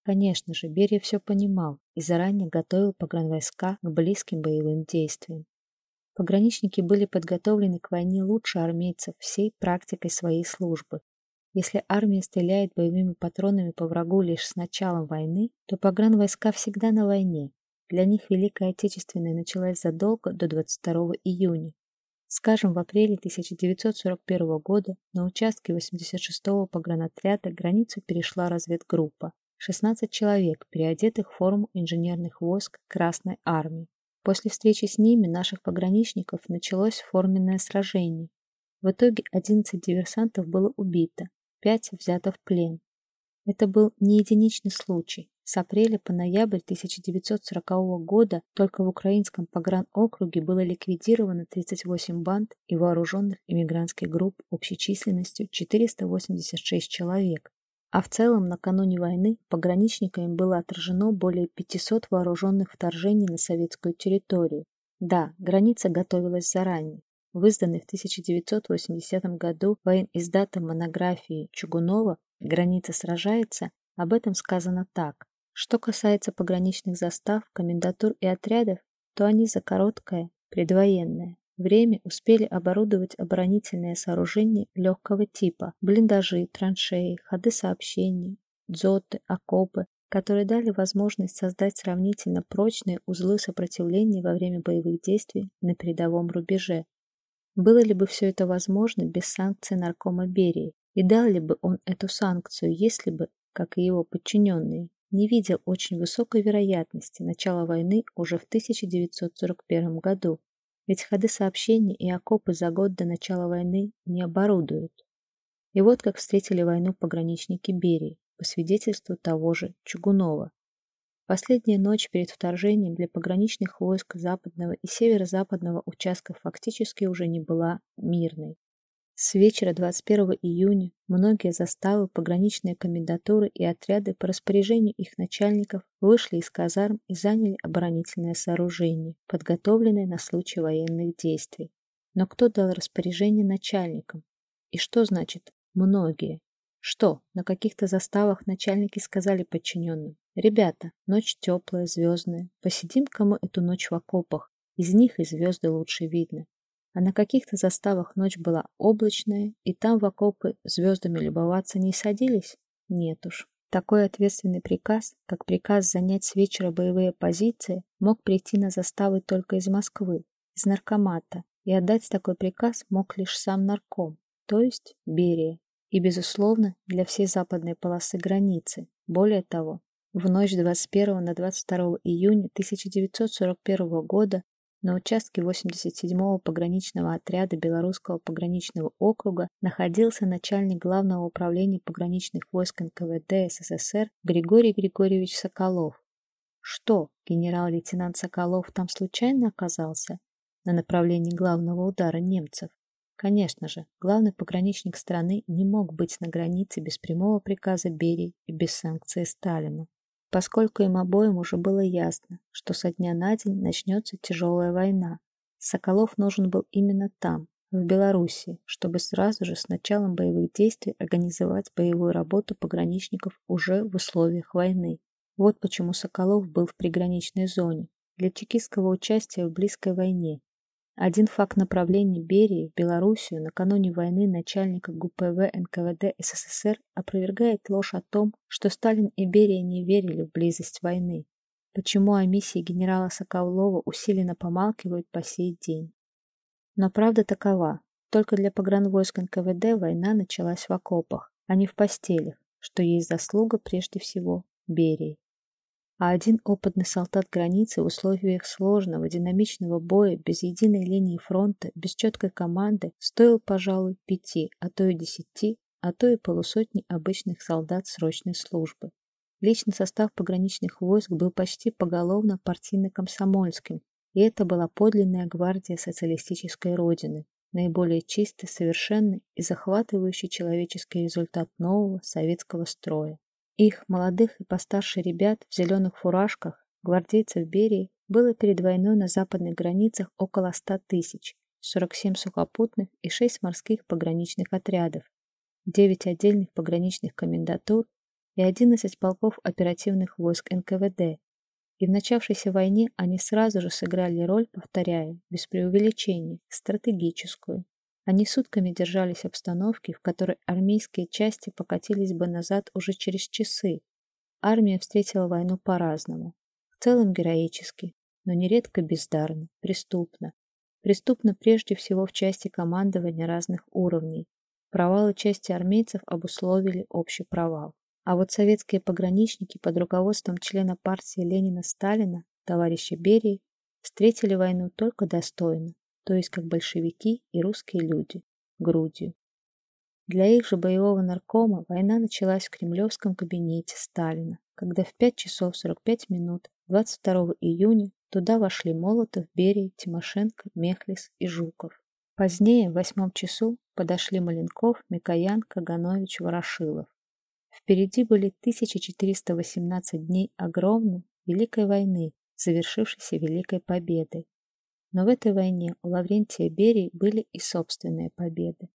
Конечно же, Берия все понимал и заранее готовил погранвойска к близким боевым действиям. Пограничники были подготовлены к войне лучше армейцев всей практикой своей службы. Если армия стреляет боевыми патронами по врагу лишь с началом войны, то погранвойска всегда на войне. Для них Великая Отечественная началась задолго до 22 июня, Скажем, в апреле 1941 года на участке 86-го погранотряда границу перешла разведгруппа. 16 человек, переодетых в форму инженерных войск Красной Армии. После встречи с ними наших пограничников началось форменное сражение. В итоге 11 диверсантов было убито, 5 взято в плен. Это был не единичный случай. С апреля по ноябрь 1940 года только в украинском погранокруге было ликвидировано 38 банд и вооруженных иммигрантских групп общей численностью 486 человек. А в целом накануне войны пограничниками было отражено более 500 вооруженных вторжений на советскую территорию. Да, граница готовилась заранее. В изданной в 1980 году воен-издатом монографии Чугунова «Граница сражается» об этом сказано так. Что касается пограничных застав, комендатур и отрядов, то они за короткое, предвоенное время успели оборудовать оборонительные сооружения легкого типа, блиндажи, траншеи, ходы сообщений, дзоты, окопы, которые дали возможность создать сравнительно прочные узлы сопротивления во время боевых действий на передовом рубеже. Было ли бы все это возможно без санкций наркома Берии? И дал ли бы он эту санкцию, если бы, как и его подчиненные, не видел очень высокой вероятности начала войны уже в 1941 году, ведь ходы сообщений и окопы за год до начала войны не оборудуют. И вот как встретили войну пограничники Берии, по свидетельству того же Чугунова. Последняя ночь перед вторжением для пограничных войск западного и северо-западного участков фактически уже не была мирной. С вечера 21 июня многие заставы, пограничные комендатуры и отряды по распоряжению их начальников вышли из казарм и заняли оборонительное сооружение, подготовленное на случай военных действий. Но кто дал распоряжение начальникам? И что значит «многие»? Что, на каких-то заставах начальники сказали подчиненным? Ребята, ночь теплая, звездная, посидим-ка мы эту ночь в окопах, из них и звезды лучше видно. А на каких-то заставах ночь была облачная, и там в окопы звездами любоваться не садились? Нет уж. Такой ответственный приказ, как приказ занять с вечера боевые позиции, мог прийти на заставы только из Москвы, из наркомата, и отдать такой приказ мог лишь сам нарком, то есть Берия. и, безусловно, для всей западной полосы границы. Более того, в ночь 21 на 22 июня 1941 года на участке 87-го пограничного отряда Белорусского пограничного округа находился начальник Главного управления пограничных войск НКВД СССР Григорий Григорьевич Соколов. Что, генерал-лейтенант Соколов там случайно оказался на направлении главного удара немцев? Конечно же, главный пограничник страны не мог быть на границе без прямого приказа Берии и без санкции Сталина, поскольку им обоим уже было ясно, что со дня на день начнется тяжелая война. Соколов нужен был именно там, в Белоруссии, чтобы сразу же с началом боевых действий организовать боевую работу пограничников уже в условиях войны. Вот почему Соколов был в приграничной зоне для чекистского участия в близкой войне один факт направления Берии в Белоруссию накануне войны начальника ГУПВ НКВД СССР опровергает ложь о том, что Сталин и Берия не верили в близость войны. Почему о миссии генерала Соколова усиленно помалкивают по сей день. Но правда такова. Только для погранвойск НКВД война началась в окопах, а не в постелях, что есть заслуга прежде всего Берии а один опытный солдат границы в условиях сложного, динамичного боя, без единой линии фронта, без четкой команды, стоил, пожалуй, пяти, а то и десяти, а то и полусотни обычных солдат срочной службы. Личный состав пограничных войск был почти поголовно партийно-комсомольским, и это была подлинная гвардия социалистической родины, наиболее чистый, совершенный и захватывающий человеческий результат нового советского строя. Их, молодых и постарше ребят в зеленых фуражках, гвардейцев Берии, было перед войной на западных границах около 100 тысяч, 47 сухопутных и 6 морских пограничных отрядов, 9 отдельных пограничных комендатур и 11 полков оперативных войск НКВД. И в начавшейся войне они сразу же сыграли роль, повторяю, без преувеличения, стратегическую. Они сутками держались обстановки, в которой армейские части покатились бы назад уже через часы. Армия встретила войну по-разному. В целом героически, но нередко бездарно, преступно. Преступно прежде всего в части командования разных уровней. Провалы части армейцев обусловили общий провал. А вот советские пограничники под руководством члена партии Ленина Сталина, товарища Берии, встретили войну только достойно то есть как большевики и русские люди, грудью. Для их же боевого наркома война началась в кремлевском кабинете Сталина, когда в 5 часов 45 минут 22 июня туда вошли Молотов, Берия, Тимошенко, Мехлис и Жуков. Позднее, в восьмом часу, подошли Маленков, Микоян, Каганович, Ворошилов. Впереди были 1418 дней огромной Великой войны, завершившейся Великой Победой, но в этой войне у Лаврентия Берии были и собственные победы.